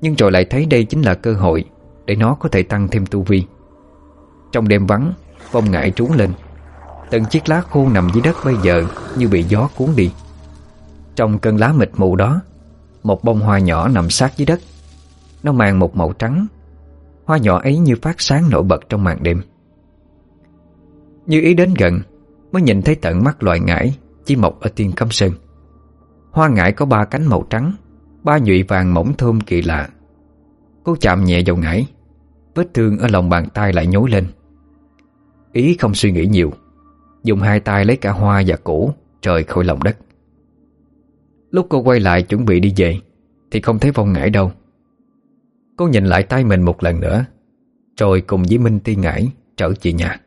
Nhưng rồi lại thấy đây chính là cơ hội Để nó có thể tăng thêm tu vi. Trong đêm vắng, Phong ngại trú lên. Từng chiếc lá khô nằm dưới đất bây giờ Như bị gió cuốn đi. Trong cơn lá mịt mù đó, Một bông hoa nhỏ nằm sát dưới đất. Nó mang một màu trắng. Hoa nhỏ ấy như phát sáng nổi bật trong màn đêm. Như ý đến gần, Mới nhìn thấy tận mắt loài ngải. Chỉ mọc ở tiên cấm sơn. Hoa ngải có ba cánh màu trắng, Ba nhụy vàng mỏng thơm kỳ lạ. Cô chạm nhẹ vào ngải, Vết thương ở lòng bàn tay lại nhối lên. Ý không suy nghĩ nhiều, Dùng hai tay lấy cả hoa và củ Trời khỏi lòng đất. Lúc cô quay lại chuẩn bị đi về, Thì không thấy vong ngải đâu. Cô nhìn lại tay mình một lần nữa, Rồi cùng với Minh Ti Ngải Trở về nhà.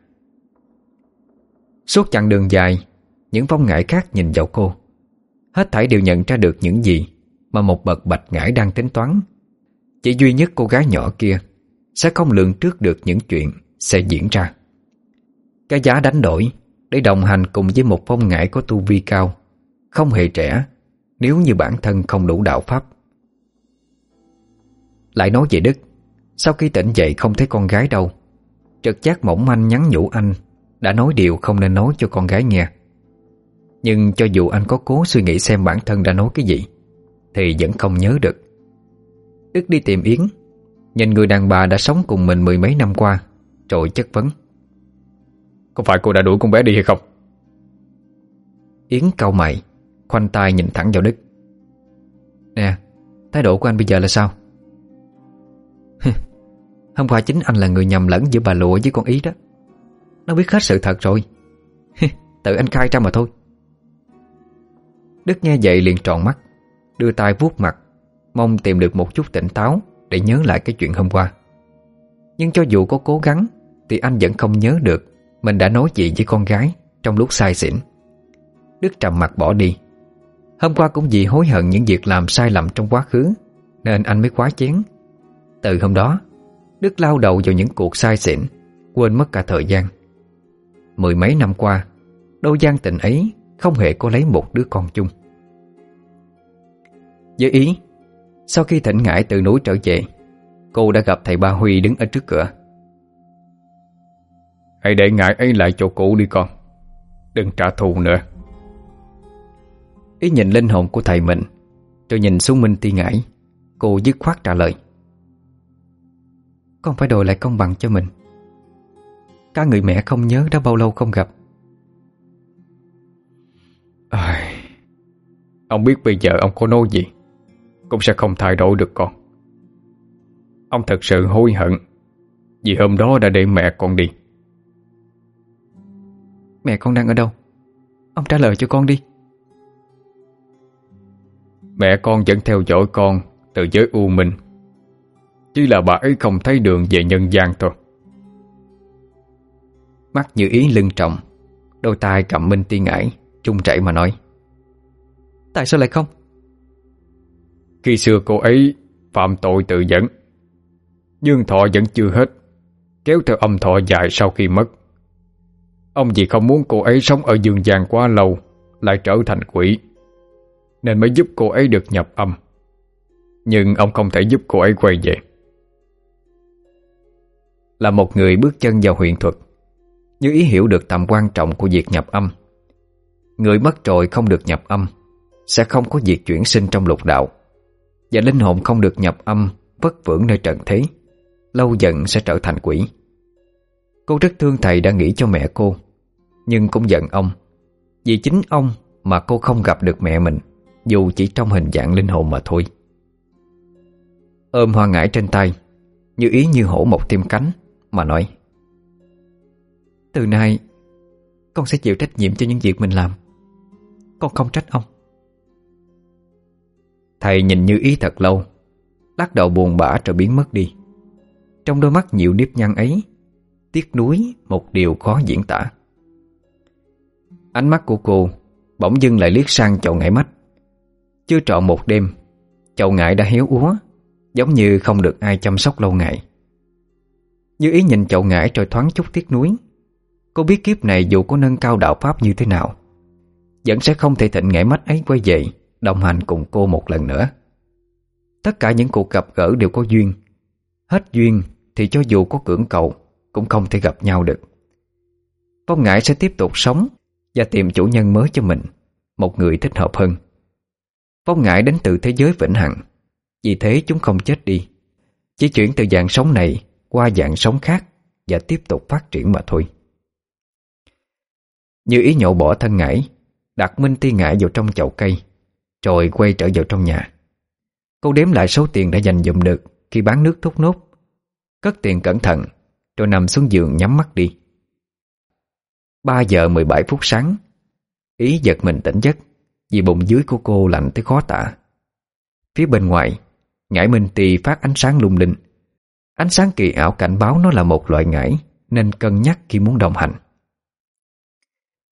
Suốt chặng đường dài những vong ngải khác nhìn vào cô. Hết thảy đều nhận ra được những gì Mà một bậc bạch ngải đang tính toán. Chỉ duy nhất cô gái nhỏ kia Sẽ không lường trước được những chuyện Sẽ diễn ra. Cái giá đánh đổi Để đồng hành cùng với một phong ngải có tu vi cao Không hề trẻ Nếu như bản thân không đủ đạo pháp. Lại nói về Đức, Sau khi tỉnh dậy không thấy con gái đâu, Trực giác mỏng manh nhắn nhủ anh Đã nói điều không nên nói cho con gái nghe. Nhưng cho dù anh có cố suy nghĩ xem bản thân đã nói cái gì Thì vẫn không nhớ được. Đức đi tìm Yến Nhìn người đàn bà đã sống cùng mình mười mấy năm qua Rồi chất vấn. Có phải cô đã đuổi con bé đi hay không? Yến cau mày Khoanh tay nhìn thẳng vào Đức. Nè Thái độ của anh bây giờ là sao? Hôm qua chính anh là người nhầm lẫn giữa bà lụa với con ý đó. Nó biết hết sự thật rồi. Tự anh khai ra mà thôi Đức nghe vậy liền tròn mắt, Đưa tay vuốt mặt, Mong tìm được một chút tỉnh táo Để nhớ lại cái chuyện hôm qua. Nhưng cho dù có cố gắng, Thì anh vẫn không nhớ được Mình đã nói gì với con gái Trong lúc say xỉn. Đức trầm mặt bỏ đi. Hôm qua cũng vì hối hận những việc làm sai lầm trong quá khứ, Nên anh mới quá chén Từ hôm đó, Đức lao đầu vào những cuộc sai xỉn, Quên mất cả thời gian. Mười mấy năm qua, Đôi gian tình ấy không hề có lấy một đứa con chung. Với ý, Sau khi thỉnh ngải từ núi trở về, Cô đã gặp thầy Ba Huy đứng ở trước cửa. Hãy để ngại ấy lại chỗ cũ đi con, Đừng trả thù nữa. Ý nhìn linh hồn của thầy mình, Rồi nhìn xuống Minh Ti Ngải, Cô dứt khoát trả lời. Con phải đòi lại công bằng cho mình. Cả người mẹ không nhớ đã bao lâu không gặp à, Ông biết bây giờ ông có nói gì Cũng sẽ không thay đổi được con. Ông thật sự hối hận Vì hôm đó đã để mẹ con đi. Mẹ con đang ở đâu? Ông trả lời cho con đi. Mẹ con vẫn theo dõi con Từ giới u minh Chỉ là bà ấy không thấy đường về nhân gian thôi. Mắt như ý lưng trọng Đôi tay cầm minh ti ngải Trung chảy mà nói. Tại sao lại không? Khi xưa cô ấy phạm tội tự dẫn Dương thọ vẫn chưa hết, Kéo theo âm thọ dài sau khi mất. Ông vì không muốn cô ấy sống ở dương gian quá lâu, Lại trở thành quỷ, Nên mới giúp cô ấy được nhập âm. Nhưng ông không thể giúp cô ấy quay về. Là một người bước chân vào huyền thuật, Như ý hiểu được tầm quan trọng của việc nhập âm. Người mất rồi không được nhập âm, Sẽ không có việc chuyển sinh trong lục đạo. Và linh hồn không được nhập âm, Vất vưởng nơi trần thế, Lâu dần sẽ trở thành quỷ. Cô rất thương thầy đã nghĩ cho mẹ cô, Nhưng cũng giận ông. Vì chính ông Mà cô không gặp được mẹ mình, Dù chỉ trong hình dạng linh hồn mà thôi. Ôm hoa ngải trên tay, Như ý như hổ một tim cánh, Mà nói, Từ nay, Con sẽ chịu trách nhiệm cho những việc mình làm. Con không trách ông. Thầy nhìn như ý thật lâu, Lắc đầu buồn bã rồi biến mất đi. Trong đôi mắt nhiều nếp nhăn ấy, Tiếc nuối một điều khó diễn tả. Ánh mắt của cô Bỗng dưng lại liếc sang chậu ngải mắt Chưa trọn một đêm, Chậu ngải đã héo úa, Giống như không được ai chăm sóc lâu ngày. Như ý nhìn chậu ngải rồi thoáng chút tiếc nuối, Cô biết kiếp này dù có nâng cao đạo Pháp như thế nào vẫn sẽ không thể thịnh nghệ mắt ấy quay về, Đồng hành cùng cô một lần nữa. Tất cả những cuộc gặp gỡ đều có duyên. Hết duyên thì cho dù có cưỡng cầu, Cũng không thể gặp nhau được. Phong ngãi sẽ tiếp tục sống Và tìm chủ nhân mới cho mình, Một người thích hợp hơn. Phong ngãi đến từ thế giới vĩnh hằng, Vì thế chúng không chết đi. Chỉ chuyển từ dạng sống này Qua dạng sống khác Và tiếp tục phát triển mà thôi. Như ý nhậu bỏ thân ngãi Đặt minh ti ngại vào trong chậu cây, Rồi quay trở vào trong nhà. Cô đếm lại số tiền đã dành dụm được Khi bán nước thốt nốt. Cất tiền cẩn thận, Rồi nằm xuống giường nhắm mắt đi. 3 giờ 17 phút sáng, Ý giật mình tỉnh giấc Vì bụng dưới của cô lạnh tới khó tả. Phía bên ngoài, Ngải minh Ti phát ánh sáng lung linh. Ánh sáng kỳ ảo cảnh báo nó là một loại ngải Nên cân nhắc khi muốn đồng hành.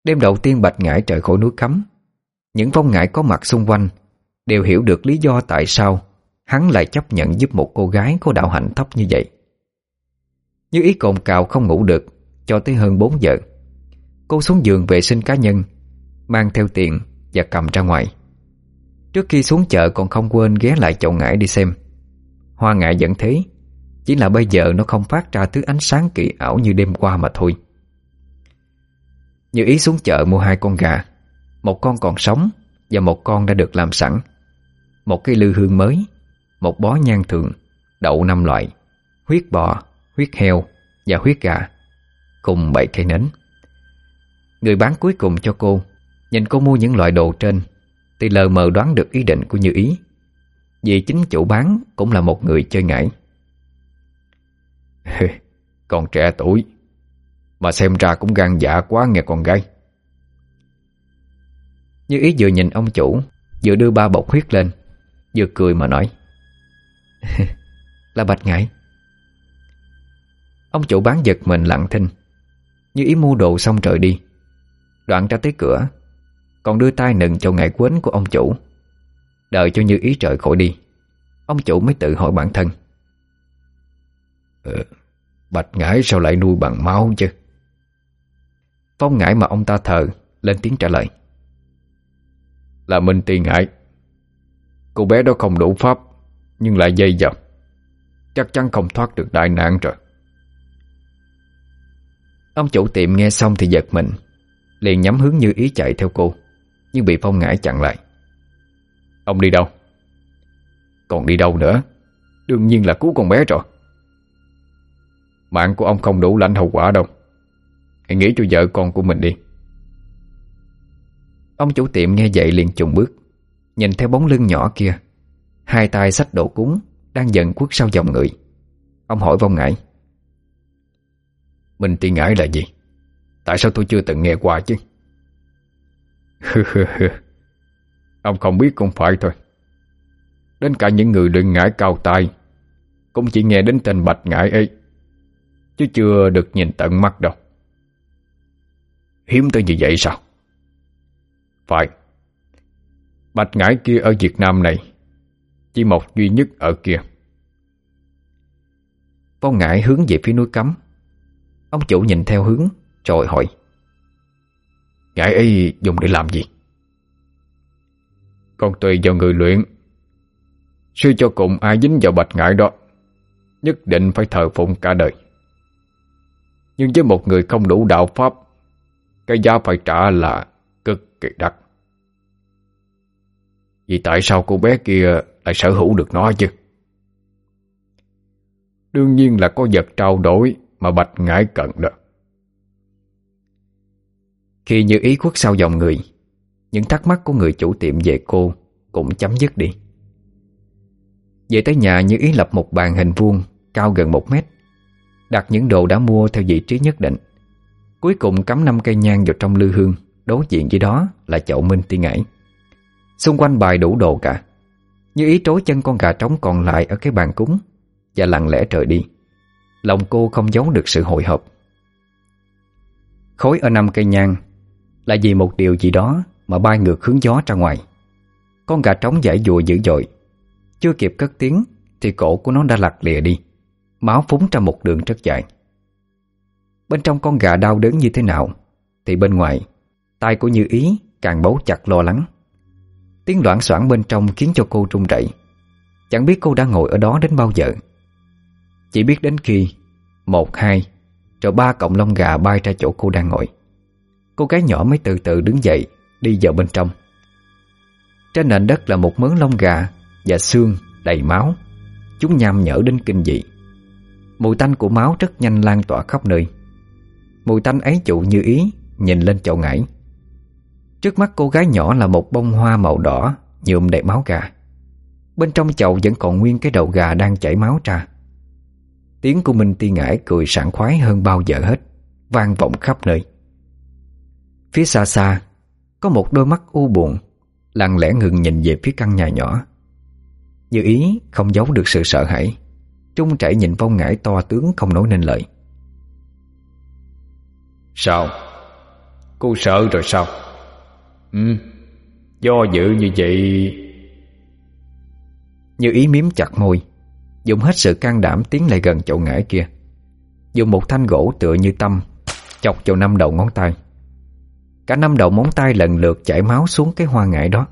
Đêm đầu tiên bạch ngải trời khỏi núi cấm Những vong ngải có mặt xung quanh Đều hiểu được lý do tại sao Hắn lại chấp nhận giúp một cô gái có đạo hạnh thấp như vậy. Như ý cồn cào không ngủ được Cho tới hơn 4 giờ, Cô xuống giường vệ sinh cá nhân, Mang theo tiền và cầm ra ngoài. Trước khi xuống chợ còn không quên ghé lại chậu ngải đi xem. Hoa ngải vẫn thế, Chỉ là bây giờ nó không phát ra thứ ánh sáng kỳ ảo như đêm qua mà thôi. Như ý xuống chợ mua hai con gà. Một con còn sống Và một con đã được làm sẵn. Một cây lư hương mới Một bó nhang thượng, Đậu năm loại Huyết bò, huyết heo và huyết gà Cùng bảy cây nến. Người bán cuối cùng cho cô Nhìn cô mua những loại đồ trên Thì lờ mờ đoán được ý định của Như Ý. Vì chính chủ bán Cũng là một người chơi ngải. Còn trẻ tuổi. Mà xem ra cũng gan dạ quá nghe con gái. Như Ý vừa nhìn ông chủ Vừa đưa ba bọc huyết lên Vừa cười mà nói Là bạch ngải. Ông chủ bán giật mình lặng thinh. Như Ý mua đồ xong trời đi Đoạn ra tới cửa Còn đưa tay nựng cho ngại quến của ông chủ. Đợi cho Như Ý trời khỏi đi Ông chủ mới tự hỏi bản thân ừ, Bạch ngải sao lại nuôi bằng máu chứ? Phong ngải mà ông ta thờ Lên tiếng trả lời. Là Minh Ti ngại. Cô bé đó không đủ pháp Nhưng lại dây dập Chắc chắn không thoát được đại nạn rồi. Ông chủ tiệm nghe xong thì giật mình Liền nhắm hướng như ý chạy theo cô Nhưng bị Phong ngải chặn lại. Ông đi đâu? Còn đi đâu nữa? Đương nhiên là cứu con bé rồi. Mạng của ông không đủ lãnh hậu quả đâu Hãy nghĩ cho vợ con của mình đi. Ông chủ tiệm nghe vậy liền chùng bước, Nhìn theo bóng lưng nhỏ kia. Hai tay sách đổ cúng, Đang dần quất sau dòng người. Ông hỏi vong ngải Mình tiên ngải là gì? Tại sao tôi chưa từng nghe qua chứ? Ông không biết cũng phải thôi. Đến cả những người đừng ngải cao tay, Cũng chỉ nghe đến tên bạch ngải ấy, Chứ chưa được nhìn tận mắt đâu. Hiếm tới như vậy sao? Phải. Bạch ngải kia ở Việt Nam này, Chỉ một duy nhất ở kia. Phong ngải hướng về phía núi cấm. Ông chủ nhìn theo hướng, rồi hỏi. Ngải ấy dùng để làm gì? Còn tùy vào người luyện. Sư cho cùng ai dính vào bạch ngải đó, Nhất định phải thờ phụng cả đời. Nhưng với một người không đủ đạo pháp cái giá phải trả là cực kỳ đắt Vì tại sao cô bé kia lại sở hữu được nó chứ? Đương nhiên là có vật trao đổi mà bạch ngải cần đó. Khi như ý khuất sau dòng người, Những thắc mắc của người chủ tiệm về cô Cũng chấm dứt đi Về tới nhà, như ý lập một bàn hình vuông Cao gần một mét, Đặt những đồ đã mua theo vị trí nhất định Cuối cùng cắm năm cây nhang vào trong lư hương, Đối diện với đó là chậu minh tiên ngải. Xung quanh bài đủ đồ cả. Như ý trối chân con gà trống còn lại Ở cái bàn cúng, Và lặng lẽ trời đi. Lòng cô không giấu được sự hồi hộp. Khối ở năm cây nhang Là vì một điều gì đó Mà bay ngược hướng gió ra ngoài. Con gà trống giải dùa dữ dội. Chưa kịp cất tiếng Thì cổ của nó đã lặt lìa đi, Máu phúng ra một đường rất dài. Bên trong con gà đau đớn như thế nào? Thì bên ngoài tay của Như Ý càng bấu chặt lo lắng. Tiếng loạn soạn bên trong khiến cho cô run rẩy. Chẳng biết cô đã ngồi ở đó đến bao giờ. Chỉ biết đến khi Một, hai Rồi ba cọng lông gà bay ra chỗ cô đang ngồi. Cô gái nhỏ mới từ từ đứng dậy Đi vào bên trong. Trên nền đất là một mớ lông gà Và xương đầy máu. Chúng nham nhở đến kinh dị. Mùi tanh của máu rất nhanh lan tỏa khắp nơi. Mùi tanh ấy trụ như ý, Nhìn lên chậu ngải. Trước mắt cô gái nhỏ là một bông hoa màu đỏ, Nhuộm đầy máu gà. Bên trong chậu vẫn còn nguyên cái đầu gà đang chảy máu ra. Tiếng của Minh Ti Ngải cười sảng khoái hơn bao giờ hết, vang vọng khắp nơi. Phía xa xa, Có một đôi mắt u buồn, Lặng lẽ ngừng nhìn về phía căn nhà nhỏ. Như ý không giấu được sự sợ hãi, Trung chảy nhìn vong ngải to tướng không nói nên lời. Sao? Cô sợ rồi sao? Ừ, do dự như vậy... Như ý miếm chặt môi Dùng hết sự can đảm tiến lại gần chậu ngải kia. Dùng một thanh gỗ tựa như tâm Chọc vào năm đầu ngón tay. Cả năm đầu móng tay lần lượt chảy máu xuống cái hoa ngải đó.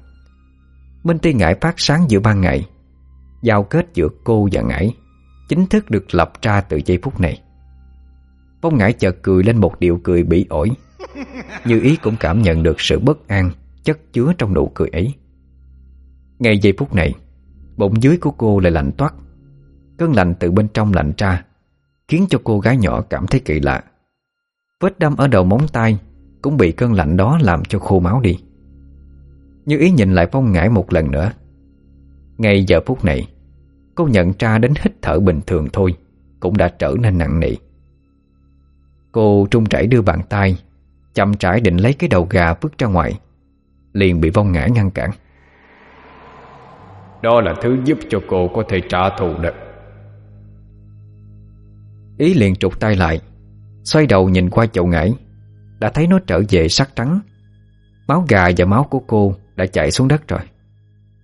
Minh ti ngải phát sáng giữa ban ngày Giao kết giữa cô và ngải Chính thức được lập ra từ giây phút này. Bông Ngãi chợt cười lên một điệu cười bỉ ổi. Như ý cũng cảm nhận được sự bất an, Chất chứa trong nụ cười ấy. Ngay giây phút này Bụng dưới của cô lại lạnh toát. Cơn lạnh từ bên trong lạnh ra, Khiến cho cô gái nhỏ cảm thấy kỳ lạ. Vết đâm ở đầu móng tay Cũng bị cơn lạnh đó làm cho khô máu đi. Như ý nhìn lại phong Ngãi một lần nữa. Ngay giờ phút này, Cô nhận ra đến hít thở bình thường thôi, Cũng đã trở nên nặng nề. Cô trung chảy đưa bàn tay Chậm rãi định lấy cái đầu gà vứt ra ngoài Liền bị vong ngã ngăn cản. Đó là thứ giúp cho cô có thể trả thù được Ý liền trục tay lại Xoay đầu nhìn qua chậu ngải Đã thấy nó trở về sắc trắng. Máu gà và máu của cô Đã chạy xuống đất rồi.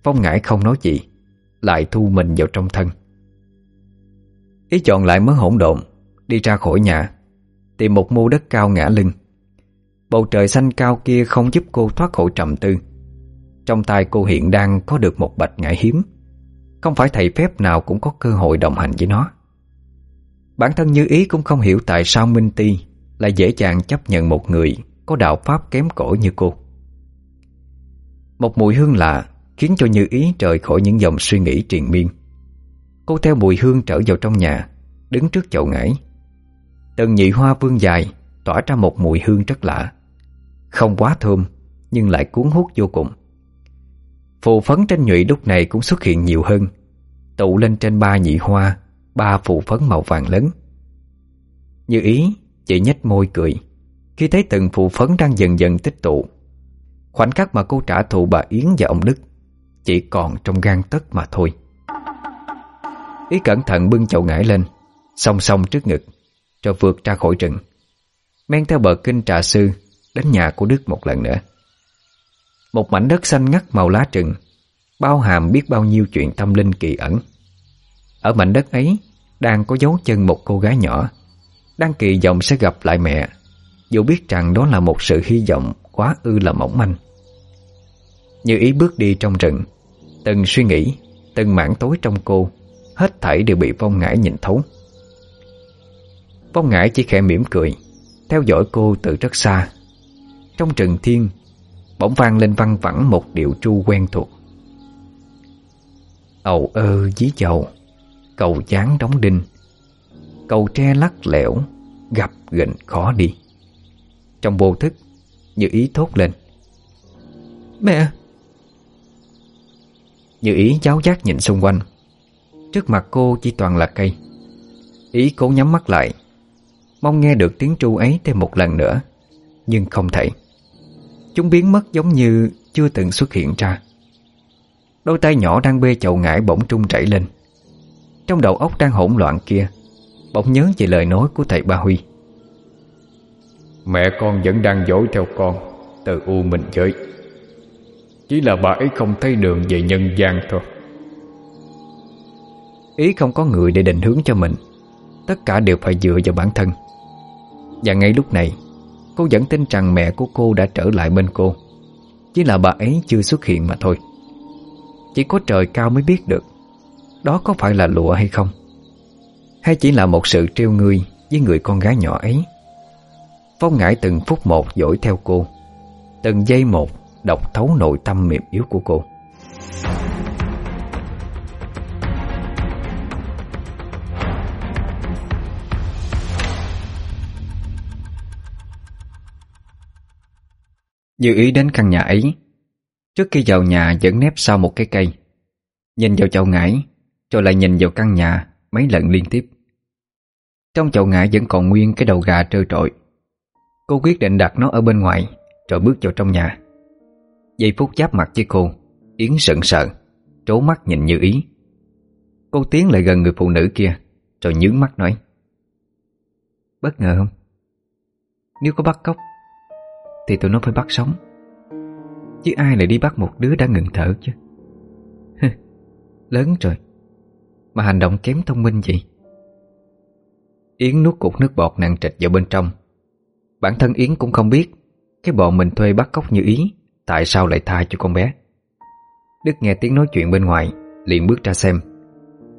Phong ngải không nói gì Lại thu mình vào trong thân. Ý chọn lại mớ hỗn độn Đi ra khỏi nhà Tìm một mô đất cao ngã lưng. Bầu trời xanh cao kia không giúp cô thoát khỏi trầm tư. Trong tay cô hiện đang có được một bạch ngải hiếm. Không phải thầy phép nào cũng có cơ hội đồng hành với nó. Bản thân như ý cũng không hiểu tại sao Minh Ti Lại dễ dàng chấp nhận một người Có đạo pháp kém cỏi như cô. Một mùi hương lạ Khiến cho Như ý rời khỏi những dòng suy nghĩ triền miên. Cô theo mùi hương trở vào trong nhà, Đứng trước chậu ngải Từng nhị hoa vương dài, Tỏa ra một mùi hương rất lạ. Không quá thơm, Nhưng lại cuốn hút vô cùng. Phù phấn trên nhụy lúc này cũng xuất hiện nhiều hơn. Tụ lên trên ba nhị hoa, Ba phù phấn màu vàng lớn. Như ý, Chị nhếch môi cười. Khi thấy từng phù phấn đang dần dần tích tụ, Khoảnh khắc mà cô trả thù bà Yến và ông Đức, Chỉ còn trong gan tất mà thôi. Ý cẩn thận bưng chậu ngải lên, Song song trước ngực. Rồi vượt ra khỏi rừng. Men theo bờ kinh trà sư Đến nhà của Đức một lần nữa. Một mảnh đất xanh ngắt màu lá rừng, Bao hàm biết bao nhiêu chuyện tâm linh kỳ ẩn. Ở mảnh đất ấy Đang có dấu chân một cô gái nhỏ Đang kỳ vọng sẽ gặp lại mẹ Dù biết rằng đó là một sự hy vọng Quá ư là mỏng manh. Như ý bước đi trong rừng Từng suy nghĩ Từng mảng tối trong cô Hết thảy đều bị vong ngải nhìn thấu bóng ngải chỉ khẽ mỉm cười, Theo dõi cô từ rất xa. Trong rừng thiên, Bỗng vang lên văng vẳng một điệu tru quen thuộc. Ầu ơ dí dầu, Cầu chán đóng đinh, Cầu tre lắc lẻo Gặp gịnh khó đi. Trong vô thức, Như ý thốt lên, Mẹ! Như ý giáo giác nhìn xung quanh, Trước mặt cô chỉ toàn là cây. Ý cố nhắm mắt lại Mong nghe được tiếng tru ấy thêm một lần nữa Nhưng không thể. Chúng biến mất giống như chưa từng xuất hiện ra. Đôi tay nhỏ đang bê chậu ngải bỗng trung chảy lên. Trong đầu óc đang hỗn loạn kia Bỗng nhớ về lời nói của thầy Ba Huy. Mẹ con vẫn đang dối theo con Từ u mình giới Chỉ là bà ấy không thấy đường về nhân gian thôi. Ý không có người để định hướng cho mình. Tất cả đều phải dựa vào bản thân và ngay lúc này, Cô vẫn tin rằng mẹ của cô đã trở lại bên cô. Chỉ là bà ấy chưa xuất hiện mà thôi. Chỉ có trời cao mới biết được, Đó có phải là lụa hay không? Hay chỉ là một sự trêu ngươi Với người con gái nhỏ ấy? Phong ngải từng phút một dỗi theo cô, Từng giây một Đọc thấu nội tâm mềm yếu của cô. Như ý đến căn nhà ấy, Trước khi vào nhà vẫn nép sau một cái cây. Nhìn vào chậu ngải, Rồi lại nhìn vào căn nhà Mấy lần liên tiếp. Trong chậu ngải vẫn còn nguyên cái đầu gà trơ trội Cô quyết định đặt nó ở bên ngoài, Rồi bước vào trong nhà. Giây phút giáp mặt với cô, Yến sững sờ, Trố mắt nhìn như ý. Cô tiến lại gần người phụ nữ kia, Rồi nhướng mắt nói, Bất ngờ không? Nếu có bắt cóc thì tụi nó phải bắt sống. Chứ ai lại đi bắt một đứa đã ngừng thở chứ? Lớn rồi. Mà hành động kém thông minh gì Yến nuốt cục nước bọt nặng trịch vào bên trong. Bản thân Yến cũng không biết Cái bọn mình thuê bắt cóc như ý Tại sao lại tha cho con bé. Đức nghe tiếng nói chuyện bên ngoài Liền bước ra xem.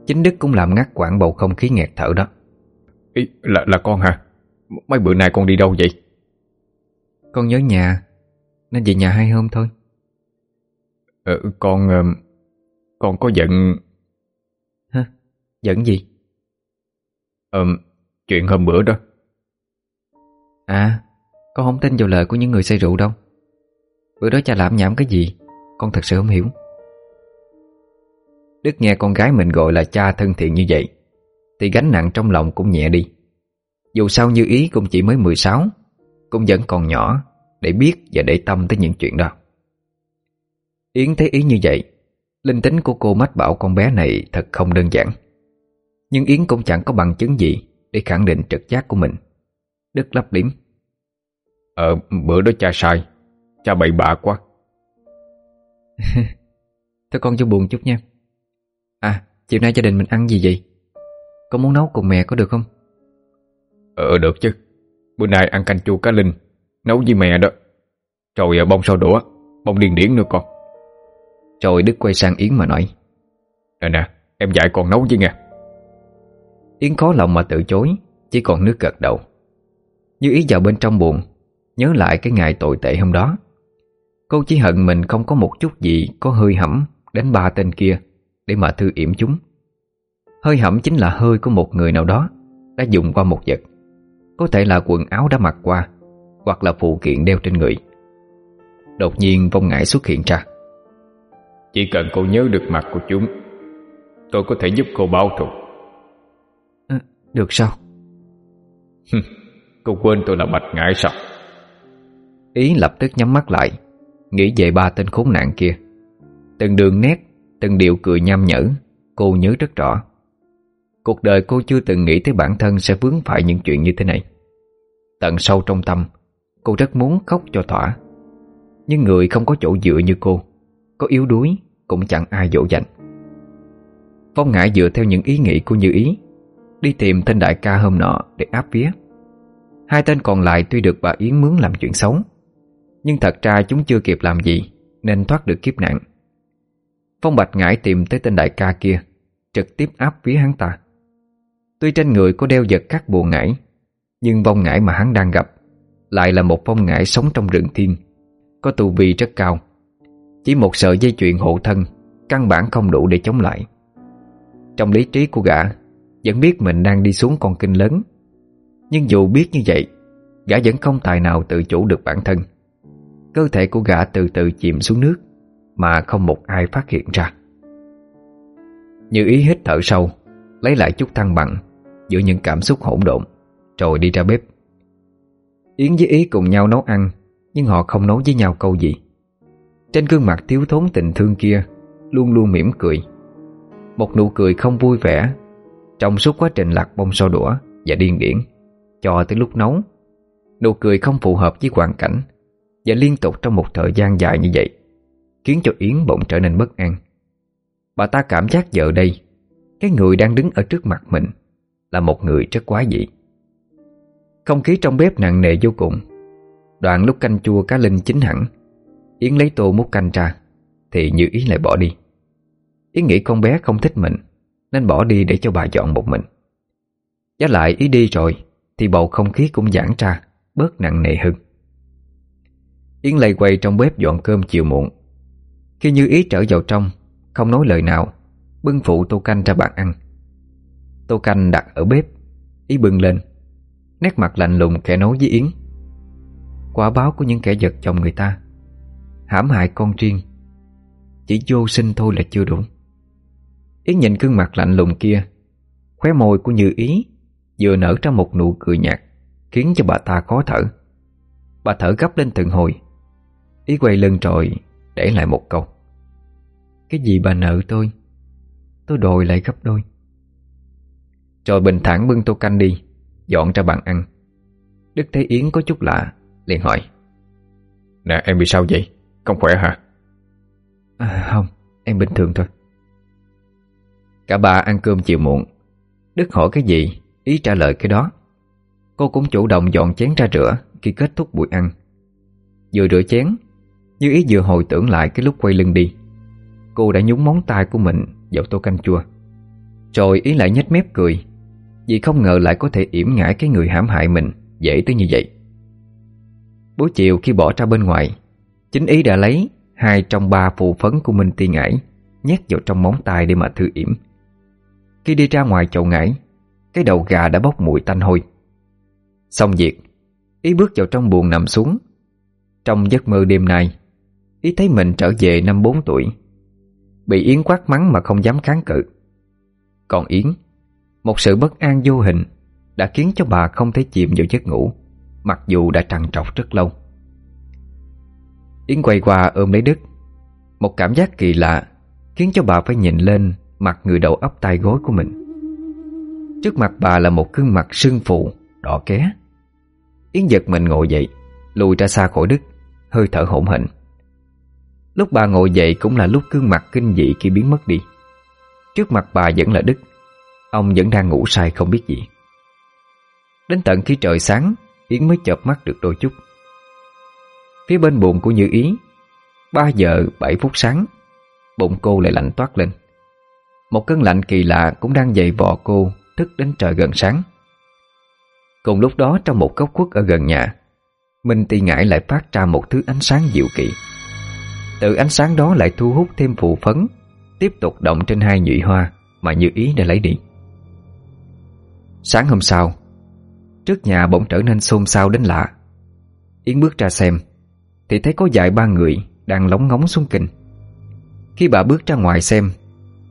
Chính Đức cũng làm ngắt quãng bầu không khí nghẹt thở đó. Ý, là, là con hả? Mấy bữa nay con đi đâu vậy? Con nhớ nhà. Nên về nhà hai hôm thôi. Ừ, Con Con có giận Hả? Giận gì? Ờ, chuyện hôm bữa đó. À Con không tin vào lời của những người say rượu đâu. Bữa đó cha làm nhảm cái gì Con thật sự không hiểu. Đức nghe con gái mình gọi là cha thân thiện như vậy Thì gánh nặng trong lòng cũng nhẹ đi. Dù sao như ý cũng chỉ mới 16 cũng vẫn còn nhỏ Để biết và để tâm tới những chuyện đó. Yến thấy ý như vậy Linh tính của cô mách bảo con bé này thật không đơn giản. Nhưng Yến cũng chẳng có bằng chứng gì Để khẳng định trực giác của mình. Đức lấp liếm. Ờ bữa đó cha sai Cha bậy bạ quá. Thôi con cho buồn chút nha. À chiều nay gia đình mình ăn gì vậy? Con muốn nấu cùng mẹ có được không? Ờ được chứ Bữa nay ăn canh chua cá linh. Nấu với mẹ đó. Rồi à, bông sau đũa. Bông điên điển nữa con. Rồi Đức quay sang Yến mà nói. Nè nè em dạy con nấu với nghe. Yến khó lòng mà từ chối Chỉ còn nước gật đầu. Như ý vào bên trong buồn Nhớ lại cái ngày tồi tệ hôm đó. Cô chỉ hận mình không có một chút gì Có hơi hẩm đến ba tên kia Để mà thư yểm chúng. Hơi hẩm chính là hơi của một người nào đó Đã dùng qua một vật có thể là quần áo đã mặc qua Hoặc là phụ kiện đeo trên người. Đột nhiên vong ngải xuất hiện ra. Chỉ cần cô nhớ được mặt của chúng Tôi có thể giúp cô báo thù. À, Được sao? Cô quên tôi là Bạch Ngải sao? Ý lập tức nhắm mắt lại Nghĩ về ba tên khốn nạn kia. Từng đường nét Từng điệu cười nham nhở Cô nhớ rất rõ Cuộc đời cô chưa từng nghĩ tới bản thân sẽ vướng phải những chuyện như thế này. Tận sâu trong tâm, Cô rất muốn khóc cho thỏa. Nhưng người không có chỗ dựa như cô, Có yếu đuối Cũng chẳng ai dỗ dành. Phong ngãi dựa theo những ý nghĩ của Như Ý, Đi tìm tên đại ca hôm nọ Để áp vía. Hai tên còn lại tuy được bà Yến mướn làm chuyện xấu, Nhưng thật ra chúng chưa kịp làm gì Nên thoát được kiếp nạn. Phong Bạch ngãi tìm tới tên đại ca kia, Trực tiếp áp vía hắn ta. Tuy trên người có đeo vật các bùa ngải, Nhưng vong ngải mà hắn đang gặp Lại là một vong ngải sống trong rừng thiên, Có tu vi rất cao. Chỉ một sợi dây chuyền hộ thân, Căn bản không đủ để chống lại. Trong lý trí của gã, Vẫn biết mình đang đi xuống con kinh lớn. Nhưng dù biết như vậy, Gã vẫn không tài nào tự chủ được bản thân. Cơ thể của gã từ từ chìm xuống nước, Mà không một ai phát hiện ra. Như ý hít thở sâu Lấy lại chút thăng bằng Giữa những cảm xúc hỗn độn, Rồi đi ra bếp. Yến với Ý cùng nhau nấu ăn, Nhưng họ không nói với nhau câu gì. Trên gương mặt thiếu thốn tình thương kia, Luôn luôn mỉm cười. Một nụ cười không vui vẻ, Trong suốt quá trình lạc bông so đũa Và điên điển, Cho tới lúc nấu. Nụ cười không phù hợp với hoàn cảnh, Và liên tục trong một thời gian dài như vậy, Khiến cho Yến bỗng trở nên bất an. Bà ta cảm giác giờ đây cái người đang đứng ở trước mặt mình Là một người rất quá dị. Không khí trong bếp nặng nề vô cùng. Đoạn lúc canh chua cá linh chín hẳn, Yến lấy tô múc canh ra, Thì như ý lại bỏ đi. Yến nghĩ con bé không thích mình, Nên bỏ đi để cho bà dọn một mình. Giá lại ý đi rồi, Thì bầu không khí cũng giãn ra, Bớt nặng nề hơn. Yến lây quay trong bếp dọn cơm chiều muộn. Khi như ý trở vào trong, Không nói lời nào Bưng phụ tô canh ra bàn ăn. Tô canh đặt ở bếp, Ý bưng lên. Nét mặt lạnh lùng kẻ nói với Yến. Quả báo của những kẻ giật chồng người ta. Hãm hại con riêng. Chỉ vô sinh thôi là chưa đủ. Yến nhìn gương mặt lạnh lùng kia. Khóe môi của Như Ý Vừa nở ra một nụ cười nhạt, Khiến cho bà ta khó thở. Bà thở gấp lên từng hồi. Ý quay lưng rồi Để lại một câu. Cái gì bà nợ tôi? Tôi đòi lại gấp đôi. Rồi bình thản bưng tô canh đi Dọn ra bàn ăn. Đức thấy Yến có chút lạ liền hỏi. Nè em bị sao vậy? Không khỏe hả? À, Không em bình thường thôi. Cả ba ăn cơm chiều muộn. Đức hỏi cái gì Ý trả lời cái đó. Cô cũng chủ động dọn chén ra rửa Khi kết thúc buổi ăn. Vừa rửa chén Như ý vừa hồi tưởng lại cái lúc quay lưng đi Cô đã nhúng móng tay của mình vào tô canh chua. Rồi ý lại nhếch mép cười, Vì không ngờ lại có thể yểm ngãi cái người hãm hại mình Dễ tới như vậy. Buổi chiều khi bỏ ra bên ngoài, Chính ý đã lấy Hai trong ba phù phấn của Minh Ti Ngải Nhét vào trong móng tay để mà thư yểm. Khi đi ra ngoài chậu ngải, Cái đầu gà đã bốc mùi tanh hôi. Xong việc, Ý bước vào trong buồng nằm xuống. Trong giấc mơ đêm nay, Ý thấy mình trở về năm bốn tuổi. Bị Yến quát mắng mà không dám kháng cự. Còn Yến, Một sự bất an vô hình Đã khiến cho bà không thể chìm vào giấc ngủ, Mặc dù đã trằn trọc rất lâu. Yến quay qua ôm lấy Đức. Một cảm giác kỳ lạ Khiến cho bà phải nhìn lên Mặt người đầu ấp tay gối của mình. Trước mặt bà là một gương mặt sưng phụ Đỏ ké. Yến giật mình ngồi dậy, Lùi ra xa khỏi Đức, Hơi thở hổn hển. Lúc bà ngồi dậy cũng là lúc gương mặt kinh dị kia biến mất đi. Trước mặt bà vẫn là Đức, Ông vẫn đang ngủ say không biết gì. Đến tận khi trời sáng, Yến mới chợp mắt được đôi chút. Phía bên bụng của Như Ý 3 giờ 7 phút sáng, Bụng cô lại lạnh toát lên. Một cơn lạnh kỳ lạ cũng đang dày vò cô Thức đến trời gần sáng. Cùng lúc đó trong một góc khuất ở gần nhà, Minh Ti Ngãi lại phát ra một thứ ánh sáng dịu kỳ từ ánh sáng đó lại thu hút thêm phụ phấn, Tiếp tục động trên hai nhụy hoa Mà Như Ý đã lấy đi. Sáng hôm sau, Trước nhà bỗng trở nên xôn xao đến lạ. Yến bước ra xem, Thì thấy có vài ba người Đang lóng ngóng xuống kinh Khi bà bước ra ngoài xem,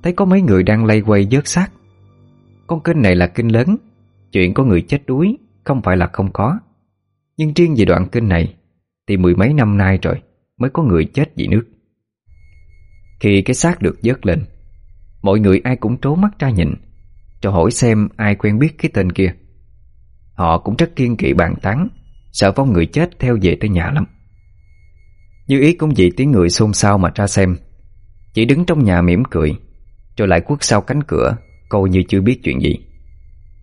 Thấy có mấy người đang lay quay dớt xác. Con kinh này là kinh lớn, Chuyện có người chết đuối Không phải là không có. Nhưng riêng về đoạn kinh này Thì mười mấy năm nay rồi. Mới có người chết vì nước. Khi cái xác được dớt lên, Mọi người ai cũng trố mắt ra nhìn, Cho hỏi xem ai quen biết cái tên kia. Họ cũng rất kiên kỵ bàn tán, Sợ vong người chết theo về tới nhà lắm. Như ý cũng vì tiếng người xôn xao mà ra xem, Chỉ đứng trong nhà mỉm cười, Rồi lại quất sau cánh cửa Cô như chưa biết chuyện gì.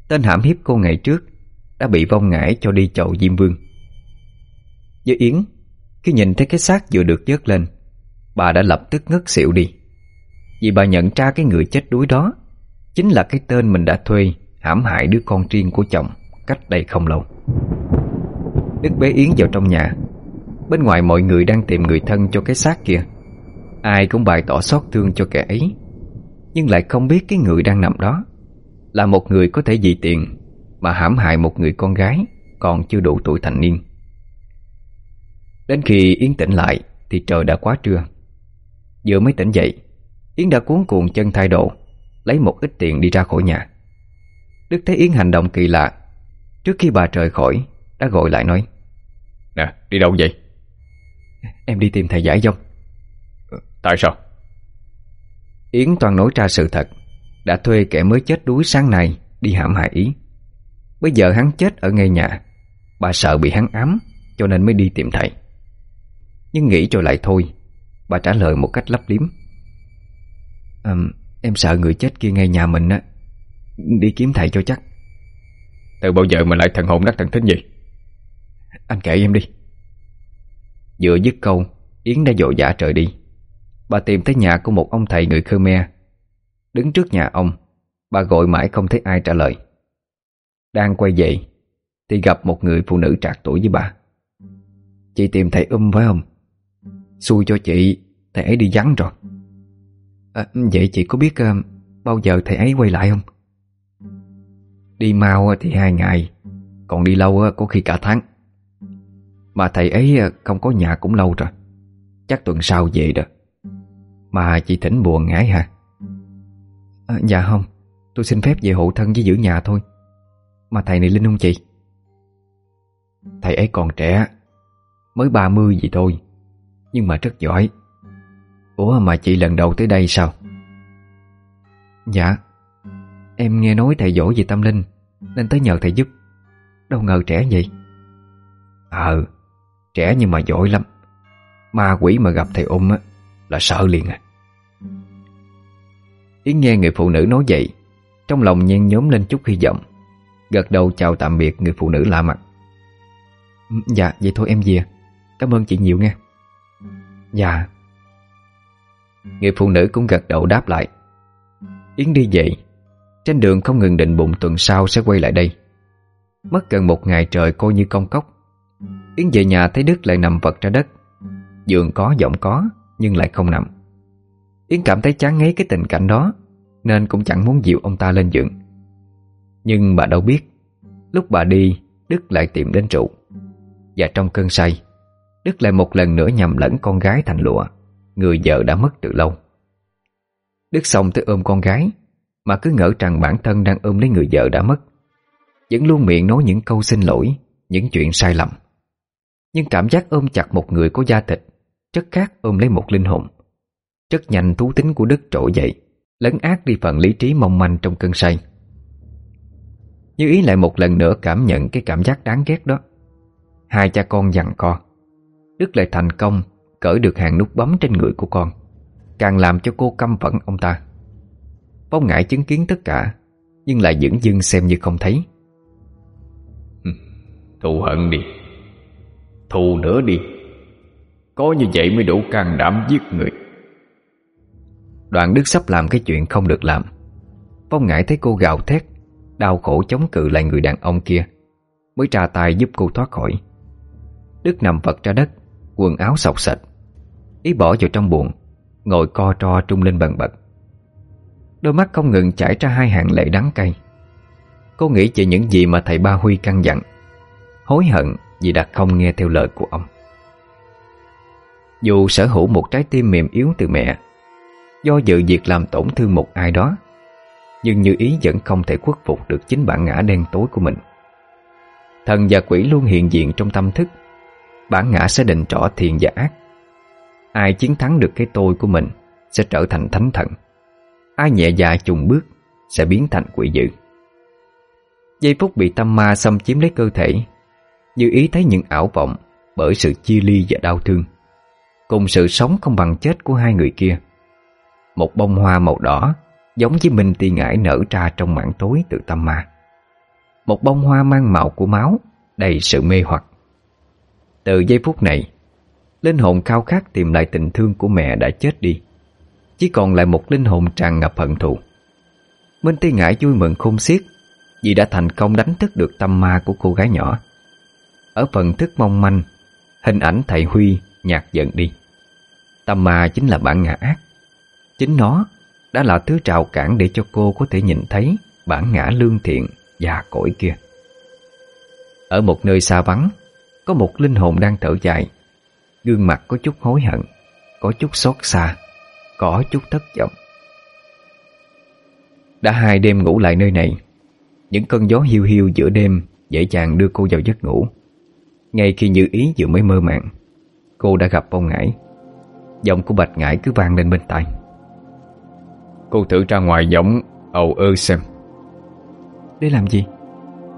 Tên hãm hiếp cô ngày trước, Đã bị vong ngải cho đi chậu Diêm Vương. Với Yến khi nhìn thấy cái xác vừa được dớt lên, Bà đã lập tức ngất xỉu đi. Vì bà nhận ra cái người chết đuối đó, Chính là cái tên mình đã thuê hãm hại đứa con riêng của chồng cách đây không lâu. Đức bế Yến vào trong nhà. Bên ngoài mọi người đang tìm người thân cho cái xác kia. Ai cũng bày tỏ xót thương cho kẻ ấy. Nhưng lại không biết cái người đang nằm đó Là một người có thể vì tiền Mà hãm hại một người con gái Còn chưa đủ tuổi thành niên. Đến khi Yến tỉnh lại Thì trời đã quá trưa. Vừa mới tỉnh dậy Yến đã cuốn cuồng chân thay đồ Lấy một ít tiền đi ra khỏi nhà. Đức thấy Yến hành động kỳ lạ. Trước khi bà rời khỏi Đã gọi lại nói Nè đi đâu vậy? Em đi tìm thầy giải dông Tại sao? Yến toàn nói ra sự thật Đã thuê kẻ mới chết đuối sáng nay Đi hãm hại Yến. Bây giờ hắn chết ở ngay nhà Bà sợ bị hắn ám Cho nên mới đi tìm thầy Nhưng nghĩ rồi lại thôi. Bà trả lời một cách lấp liếm. À, Em sợ người chết kia ngay nhà mình á. Đi kiếm thầy cho chắc. Từ bao giờ mà lại thần hồn đắc thần thính gì Anh kể em đi. Vừa dứt câu Yến đã dội dã trời đi. Bà tìm tới nhà của một ông thầy người Khmer. Đứng trước nhà ông Bà gọi mãi không thấy ai trả lời. Đang quay về Thì gặp một người phụ nữ trạc tuổi với bà. Chị tìm thầy um phải không Xui cho chị Thầy ấy đi vắng rồi. À, Vậy chị có biết uh, Bao giờ thầy ấy quay lại không? Đi mau thì hai ngày Còn đi lâu có khi cả tháng. Mà thầy ấy à, không có nhà cũng lâu rồi Chắc tuần sau về đó. Mà chị thỉnh buồn ngãi hả? À, Dạ không Tôi xin phép về hộ thân với giữ nhà thôi. Mà thầy này linh không chị? Thầy ấy còn trẻ Mới 30 gì thôi. Nhưng mà rất giỏi. Ủa, mà chị lần đầu tới đây sao? Dạ Em nghe nói thầy giỏi về tâm linh, Nên tới nhờ thầy giúp. Đâu ngờ trẻ vậy? Ờ Trẻ nhưng mà giỏi lắm. Ma quỷ mà gặp thầy ôm á, Là sợ liền à. Yến nghe người phụ nữ nói vậy, Trong lòng nhen nhóm lên chút hy vọng, Gật đầu chào tạm biệt người phụ nữ lạ mặt. Ừ, dạ vậy thôi em về. Cảm ơn chị nhiều nghe. Dạ. Người phụ nữ cũng gật đầu đáp lại. Yến đi về. Trên đường không ngừng định bụng tuần sau sẽ quay lại đây. Mất gần một ngày trời coi như công cốc. Yến về nhà thấy Đức lại nằm vật ra đất. Giường có, giọng có, Nhưng lại không nằm. Yến cảm thấy chán ngấy cái tình cảnh đó, Nên cũng chẳng muốn dịu ông ta lên giường. Nhưng bà đâu biết, Lúc bà đi, Đức lại tìm đến trụ Và trong cơn say Đức lại một lần nữa nhầm lẫn con gái thành lụa. Người vợ đã mất từ lâu. Đức xong tới ôm con gái, Mà cứ ngỡ rằng bản thân đang ôm lấy người vợ đã mất. Vẫn luôn miệng nói những câu xin lỗi, Những chuyện sai lầm. Nhưng cảm giác ôm chặt một người có da thịt Rất khác ôm lấy một linh hồn. Rất nhanh thú tính của Đức trỗi dậy, Lấn át đi phần lý trí mong manh trong cơn say. Như ý lại một lần nữa cảm nhận cái cảm giác đáng ghét đó. Hai cha con dằn co. Đức lại thành công Cởi được hàng nút bấm trên người của con. Càng làm cho cô căm phẫn ông ta. Bóng ngại chứng kiến tất cả Nhưng lại dững dưng xem như không thấy. Thù hận đi. Thù nữa đi. Có như vậy mới đủ can đảm giết người. Đoạn Đức sắp làm cái chuyện không được làm. Phong ngại thấy cô gào thét Đau khổ chống cự lại người đàn ông kia Mới tra tay giúp cô thoát khỏi. Đức nằm vật ra đất Quần áo sọc sạch Ý bỏ vào trong buồn Ngồi co tro trung lên bần bật. Đôi mắt không ngừng chảy ra hai hàng lệ đắng cay. Cô nghĩ về những gì mà thầy Ba Huy căn dặn, Hối hận vì đã không nghe theo lời của ông. Dù sở hữu một trái tim mềm yếu từ mẹ, Do dự việc làm tổn thương một ai đó, Nhưng như ý vẫn không thể khuất phục được chính bản ngã đen tối của mình. Thần và quỷ luôn hiện diện trong tâm thức Bản ngã sẽ định rõ thiện và ác. Ai chiến thắng được cái tôi của mình Sẽ trở thành thánh thần. Ai nhẹ dạ chùng bước Sẽ biến thành quỷ dữ. Giây phút bị tâm ma xâm chiếm lấy cơ thể, Như ý thấy những ảo vọng Bởi sự chia ly và đau thương. Cùng sự sống không bằng chết của hai người kia. Một bông hoa màu đỏ Giống với minh ti ngải nở ra trong mảng tối từ tâm ma. Một bông hoa mang màu của máu Đầy sự mê hoặc. Từ giây phút này Linh hồn khao khát tìm lại tình thương của mẹ đã chết đi. Chỉ còn lại một linh hồn tràn ngập hận thù. Minh Ti Ngãi vui mừng khôn xiết Vì đã thành công đánh thức được tâm ma của cô gái nhỏ. Ở phần thức mong manh Hình ảnh thầy Huy nhạt dần đi. Tâm ma chính là bản ngã ác. Chính nó đã là thứ trào cản để cho cô có thể nhìn thấy bản ngã lương thiện và cõi kia. Ở một nơi xa vắng, có một linh hồn đang thở dài, Gương mặt có chút hối hận Có chút xót xa Có chút thất vọng. Đã hai đêm ngủ lại nơi này Những cơn gió hiu hiu giữa đêm Dễ dàng đưa cô vào giấc ngủ. Ngay khi Như Ý vừa mới mơ màng Cô đã gặp ông Ngải. Giọng của Bạch Ngải cứ vang lên bên tai. Cô thử ra ngoài giống ầu ơ xem. Để làm gì?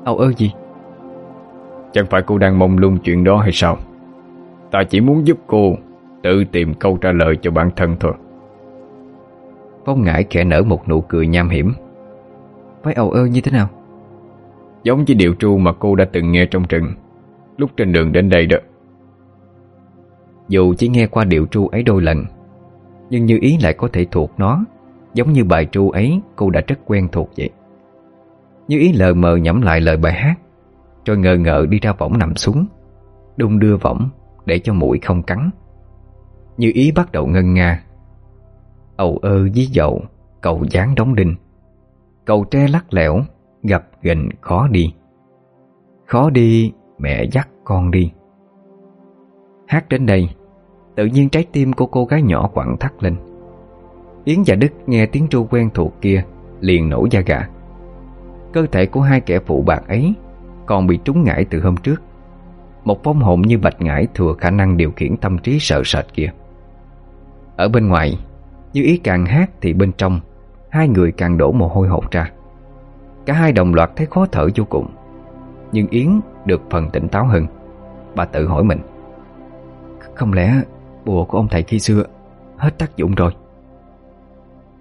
Ầu ơ gì? Chẳng phải cô đang mong lung chuyện đó hay sao? Ta chỉ muốn giúp cô Tự tìm câu trả lời cho bản thân thôi. Phong ngải khẽ nở một nụ cười nham hiểm. Phải ầu ơ như thế nào? Giống như điệu tru mà cô đã từng nghe trong rừng Lúc trên đường đến đây đó. Dù chỉ nghe qua điệu tru ấy đôi lần Nhưng như ý lại có thể thuộc nó Giống như bài tru ấy cô đã rất quen thuộc vậy. Như ý lờ mờ nhẩm lại lời bài hát rồi ngờ ngợ đi ra võng nằm xuống, Đung đưa võng Để cho mũi không cắn. Như ý bắt đầu ngân nga. Âu ơ dí dậu, Cầu dáng đóng đinh. Cầu tre lắc lẻo Gặp gình khó đi. Khó đi, mẹ dắt con đi. Hát đến đây, Tự nhiên trái tim của cô gái nhỏ quặn thắt lên. Yến và Đức nghe tiếng tru quen thuộc kia, Liền nổ da gà. Cơ thể của hai kẻ phụ bạc ấy còn bị trúng ngải từ hôm trước. Một phong hồn như bạch ngải Thừa khả năng điều khiển tâm trí sợ sệt kia. Ở bên ngoài, Như ý càng hát thì bên trong, Hai người càng đổ mồ hôi hột ra. Cả hai đồng loạt thấy khó thở vô cùng. Nhưng Yến được phần tỉnh táo hơn. Bà tự hỏi mình, Không lẽ bùa của ông thầy khi xưa Hết tác dụng rồi?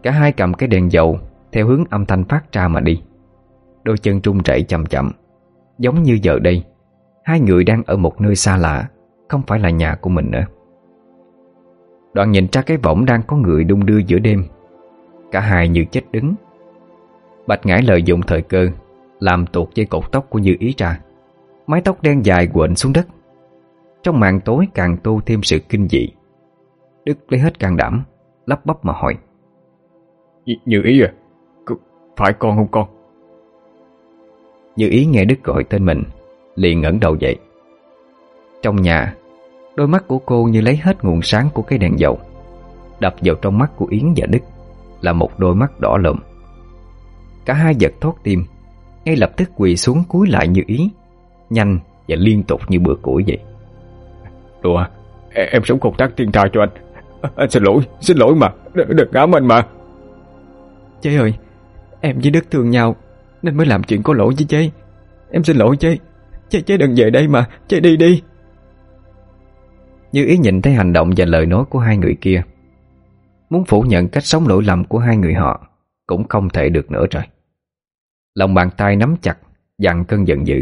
Cả hai cầm cái đèn dầu Theo hướng âm thanh phát ra mà đi. Đôi chân trung chạy chậm chậm. Giống như giờ đây, Hai người đang ở một nơi xa lạ, Không phải là nhà của mình nữa. Đoạn nhìn ra cái võng đang có người đung đưa giữa đêm. Cả hai như chết đứng. Bạch Ngải lợi dụng thời cơ, Làm tuột dây cột tóc của Như Ý ra. Mái tóc đen dài quện xuống đất. Trong màn tối càng tô thêm sự kinh dị. Đức lấy hết can đảm, Lắp bắp mà hỏi. Như Ý à Phải con không con? Như Ý nghe Đức gọi tên mình Liền ngẩng đầu dậy. Trong nhà Đôi mắt của cô như lấy hết nguồn sáng của cái đèn dầu. Đập vào trong mắt của Yến và Đức Là một đôi mắt đỏ lợm Cả hai giật thót tim Ngay lập tức quỳ xuống cúi lại như ý Nhanh và liên tục như bữa củi vậy. Đùa Em sống công tác thiên tài cho anh. Anh xin lỗi, xin lỗi mà Đừng ngám anh mà. Chế ơi Em với Đức thương nhau nên mới làm chuyện có lỗi với chế Em xin lỗi chế Chế chế đừng về đây mà. Chế đi đi. Như ý nhìn thấy hành động và lời nói của hai người kia, Muốn phủ nhận cách sống lỗi lầm của hai người họ Cũng không thể được nữa rồi. Lòng bàn tay nắm chặt Dặn cơn giận dữ.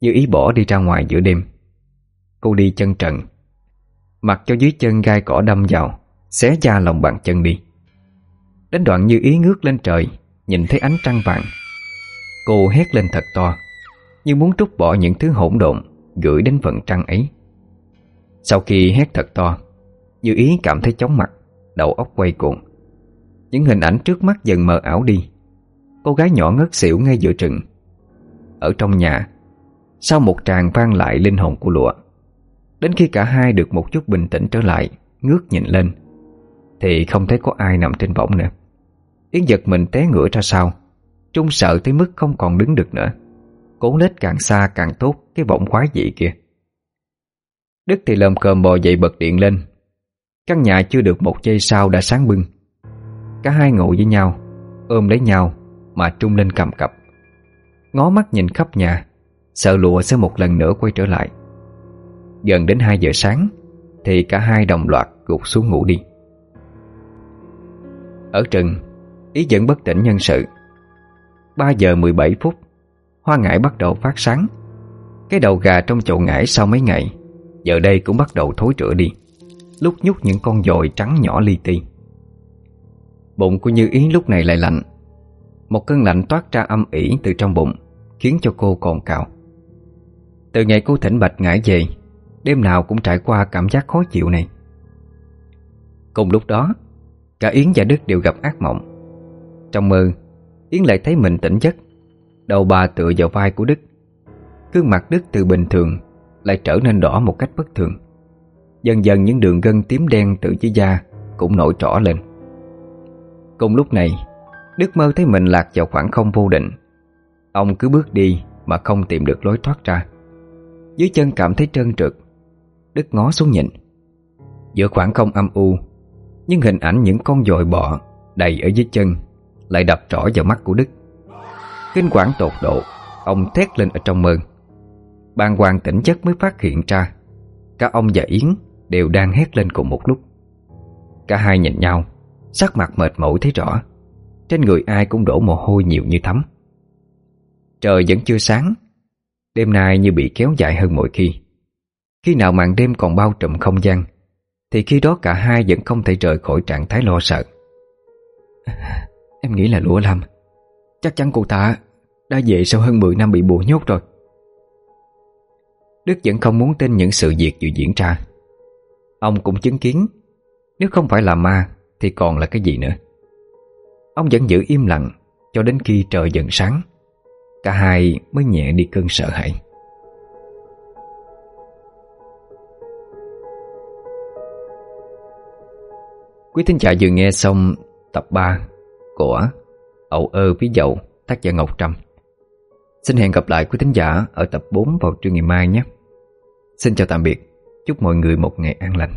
Như ý bỏ đi ra ngoài giữa đêm. Cô đi chân trần. Mặc cho dưới chân gai cỏ đâm vào, Xé da lòng bàn chân đi. Đến đoạn như ý ngước lên trời, Nhìn thấy ánh trăng vàng. Cô hét lên thật to Như muốn trút bỏ những thứ hỗn độn Gửi đến vận trăng ấy. Sau khi hét thật to Như ý cảm thấy chóng mặt Đầu óc quay cuộn, Những hình ảnh trước mắt dần mờ ảo đi. Cô gái nhỏ ngất xỉu ngay giữa rừng Ở trong nhà Sau một tràng vang lại linh hồn của lụa Đến khi cả hai được một chút bình tĩnh trở lại Ngước nhìn lên Thì không thấy có ai nằm trên võng nữa. Yến giật mình té ngửa ra sau. Trung sợ tới mức không còn đứng được nữa. Cố lết càng xa càng tốt Cái bỗng khoái dị kia. Đức thì lầm cơm bò dậy bật điện lên. Căn nhà chưa được một giây sau đã sáng bưng Cả hai ngủ với nhau, Ôm lấy nhau Mà trung lên cầm cập. Ngó mắt nhìn khắp nhà, Sợ lụa sẽ một lần nữa quay trở lại. Gần đến 2 giờ sáng, Thì cả hai đồng loạt gục xuống ngủ đi. Ở trừng Ý vẫn bất tỉnh nhân sự. 3 giờ 17 phút, Hoa ngải bắt đầu phát sáng. Cái đầu gà trong chậu ngải sau mấy ngày, Giờ đây cũng bắt đầu thối rữa đi, Lúc nhúc những con dồi trắng nhỏ li ti. Bụng của Như Ý lúc này lại lạnh, Một cơn lạnh toát ra âm ỉ từ trong bụng, Khiến cho cô còn cào. Từ ngày cô thỉnh bạch ngải về, Đêm nào cũng trải qua cảm giác khó chịu này. Cùng lúc đó, Cả Yến và Đức đều gặp ác mộng. Trong mơ Yến lại thấy mình tỉnh giấc. Đầu bà tựa vào vai của Đức. Gương mặt Đức từ bình thường Lại trở nên đỏ một cách bất thường. Dần dần những đường gân tím đen tự dưới da Cũng nổi trỏ lên. Cùng lúc này, Đức mơ thấy mình lạc vào khoảng không vô định. Ông cứ bước đi Mà không tìm được lối thoát ra. Dưới chân cảm thấy trơn trượt. Đức ngó xuống nhìn. Giữa khoảng không âm u Nhưng hình ảnh những con dồi bọ Đầy ở dưới chân lại đập trỏ vào mắt của Đức. Kinh quản tột độ, Ông thét lên ở trong mơ Bàn hoàng tỉnh giấc mới phát hiện ra, Cả ông và Yến đều đang hét lên cùng một lúc. Cả hai nhìn nhau, Sắc mặt mệt mỏi thấy rõ, Trên người ai cũng đổ mồ hôi nhiều như thấm. Trời vẫn chưa sáng, Đêm nay như bị kéo dài hơn mọi khi. Khi nào màn đêm còn bao trùm không gian, Thì khi đó cả hai vẫn không thể rời khỏi trạng thái lo sợ. Em nghĩ là Lũa làm Chắc chắn cô ta đã về sau hơn 10 năm bị bùa nhốt rồi. Đức vẫn không muốn tin những sự việc vừa diễn ra. Ông cũng chứng kiến, Nếu không phải là ma Thì còn là cái gì nữa. Ông vẫn giữ im lặng Cho đến khi trời dần sáng. Cả hai mới nhẹ đi cơn sợ hãi. Quý thính giả vừa nghe xong tập 3 của Ậu ơ ví dậu tác giả Ngọc Trâm. Xin hẹn gặp lại quý thính giả ở tập 4 vào trưa ngày mai nhé. Xin chào tạm biệt, Chúc mọi người một ngày an lành.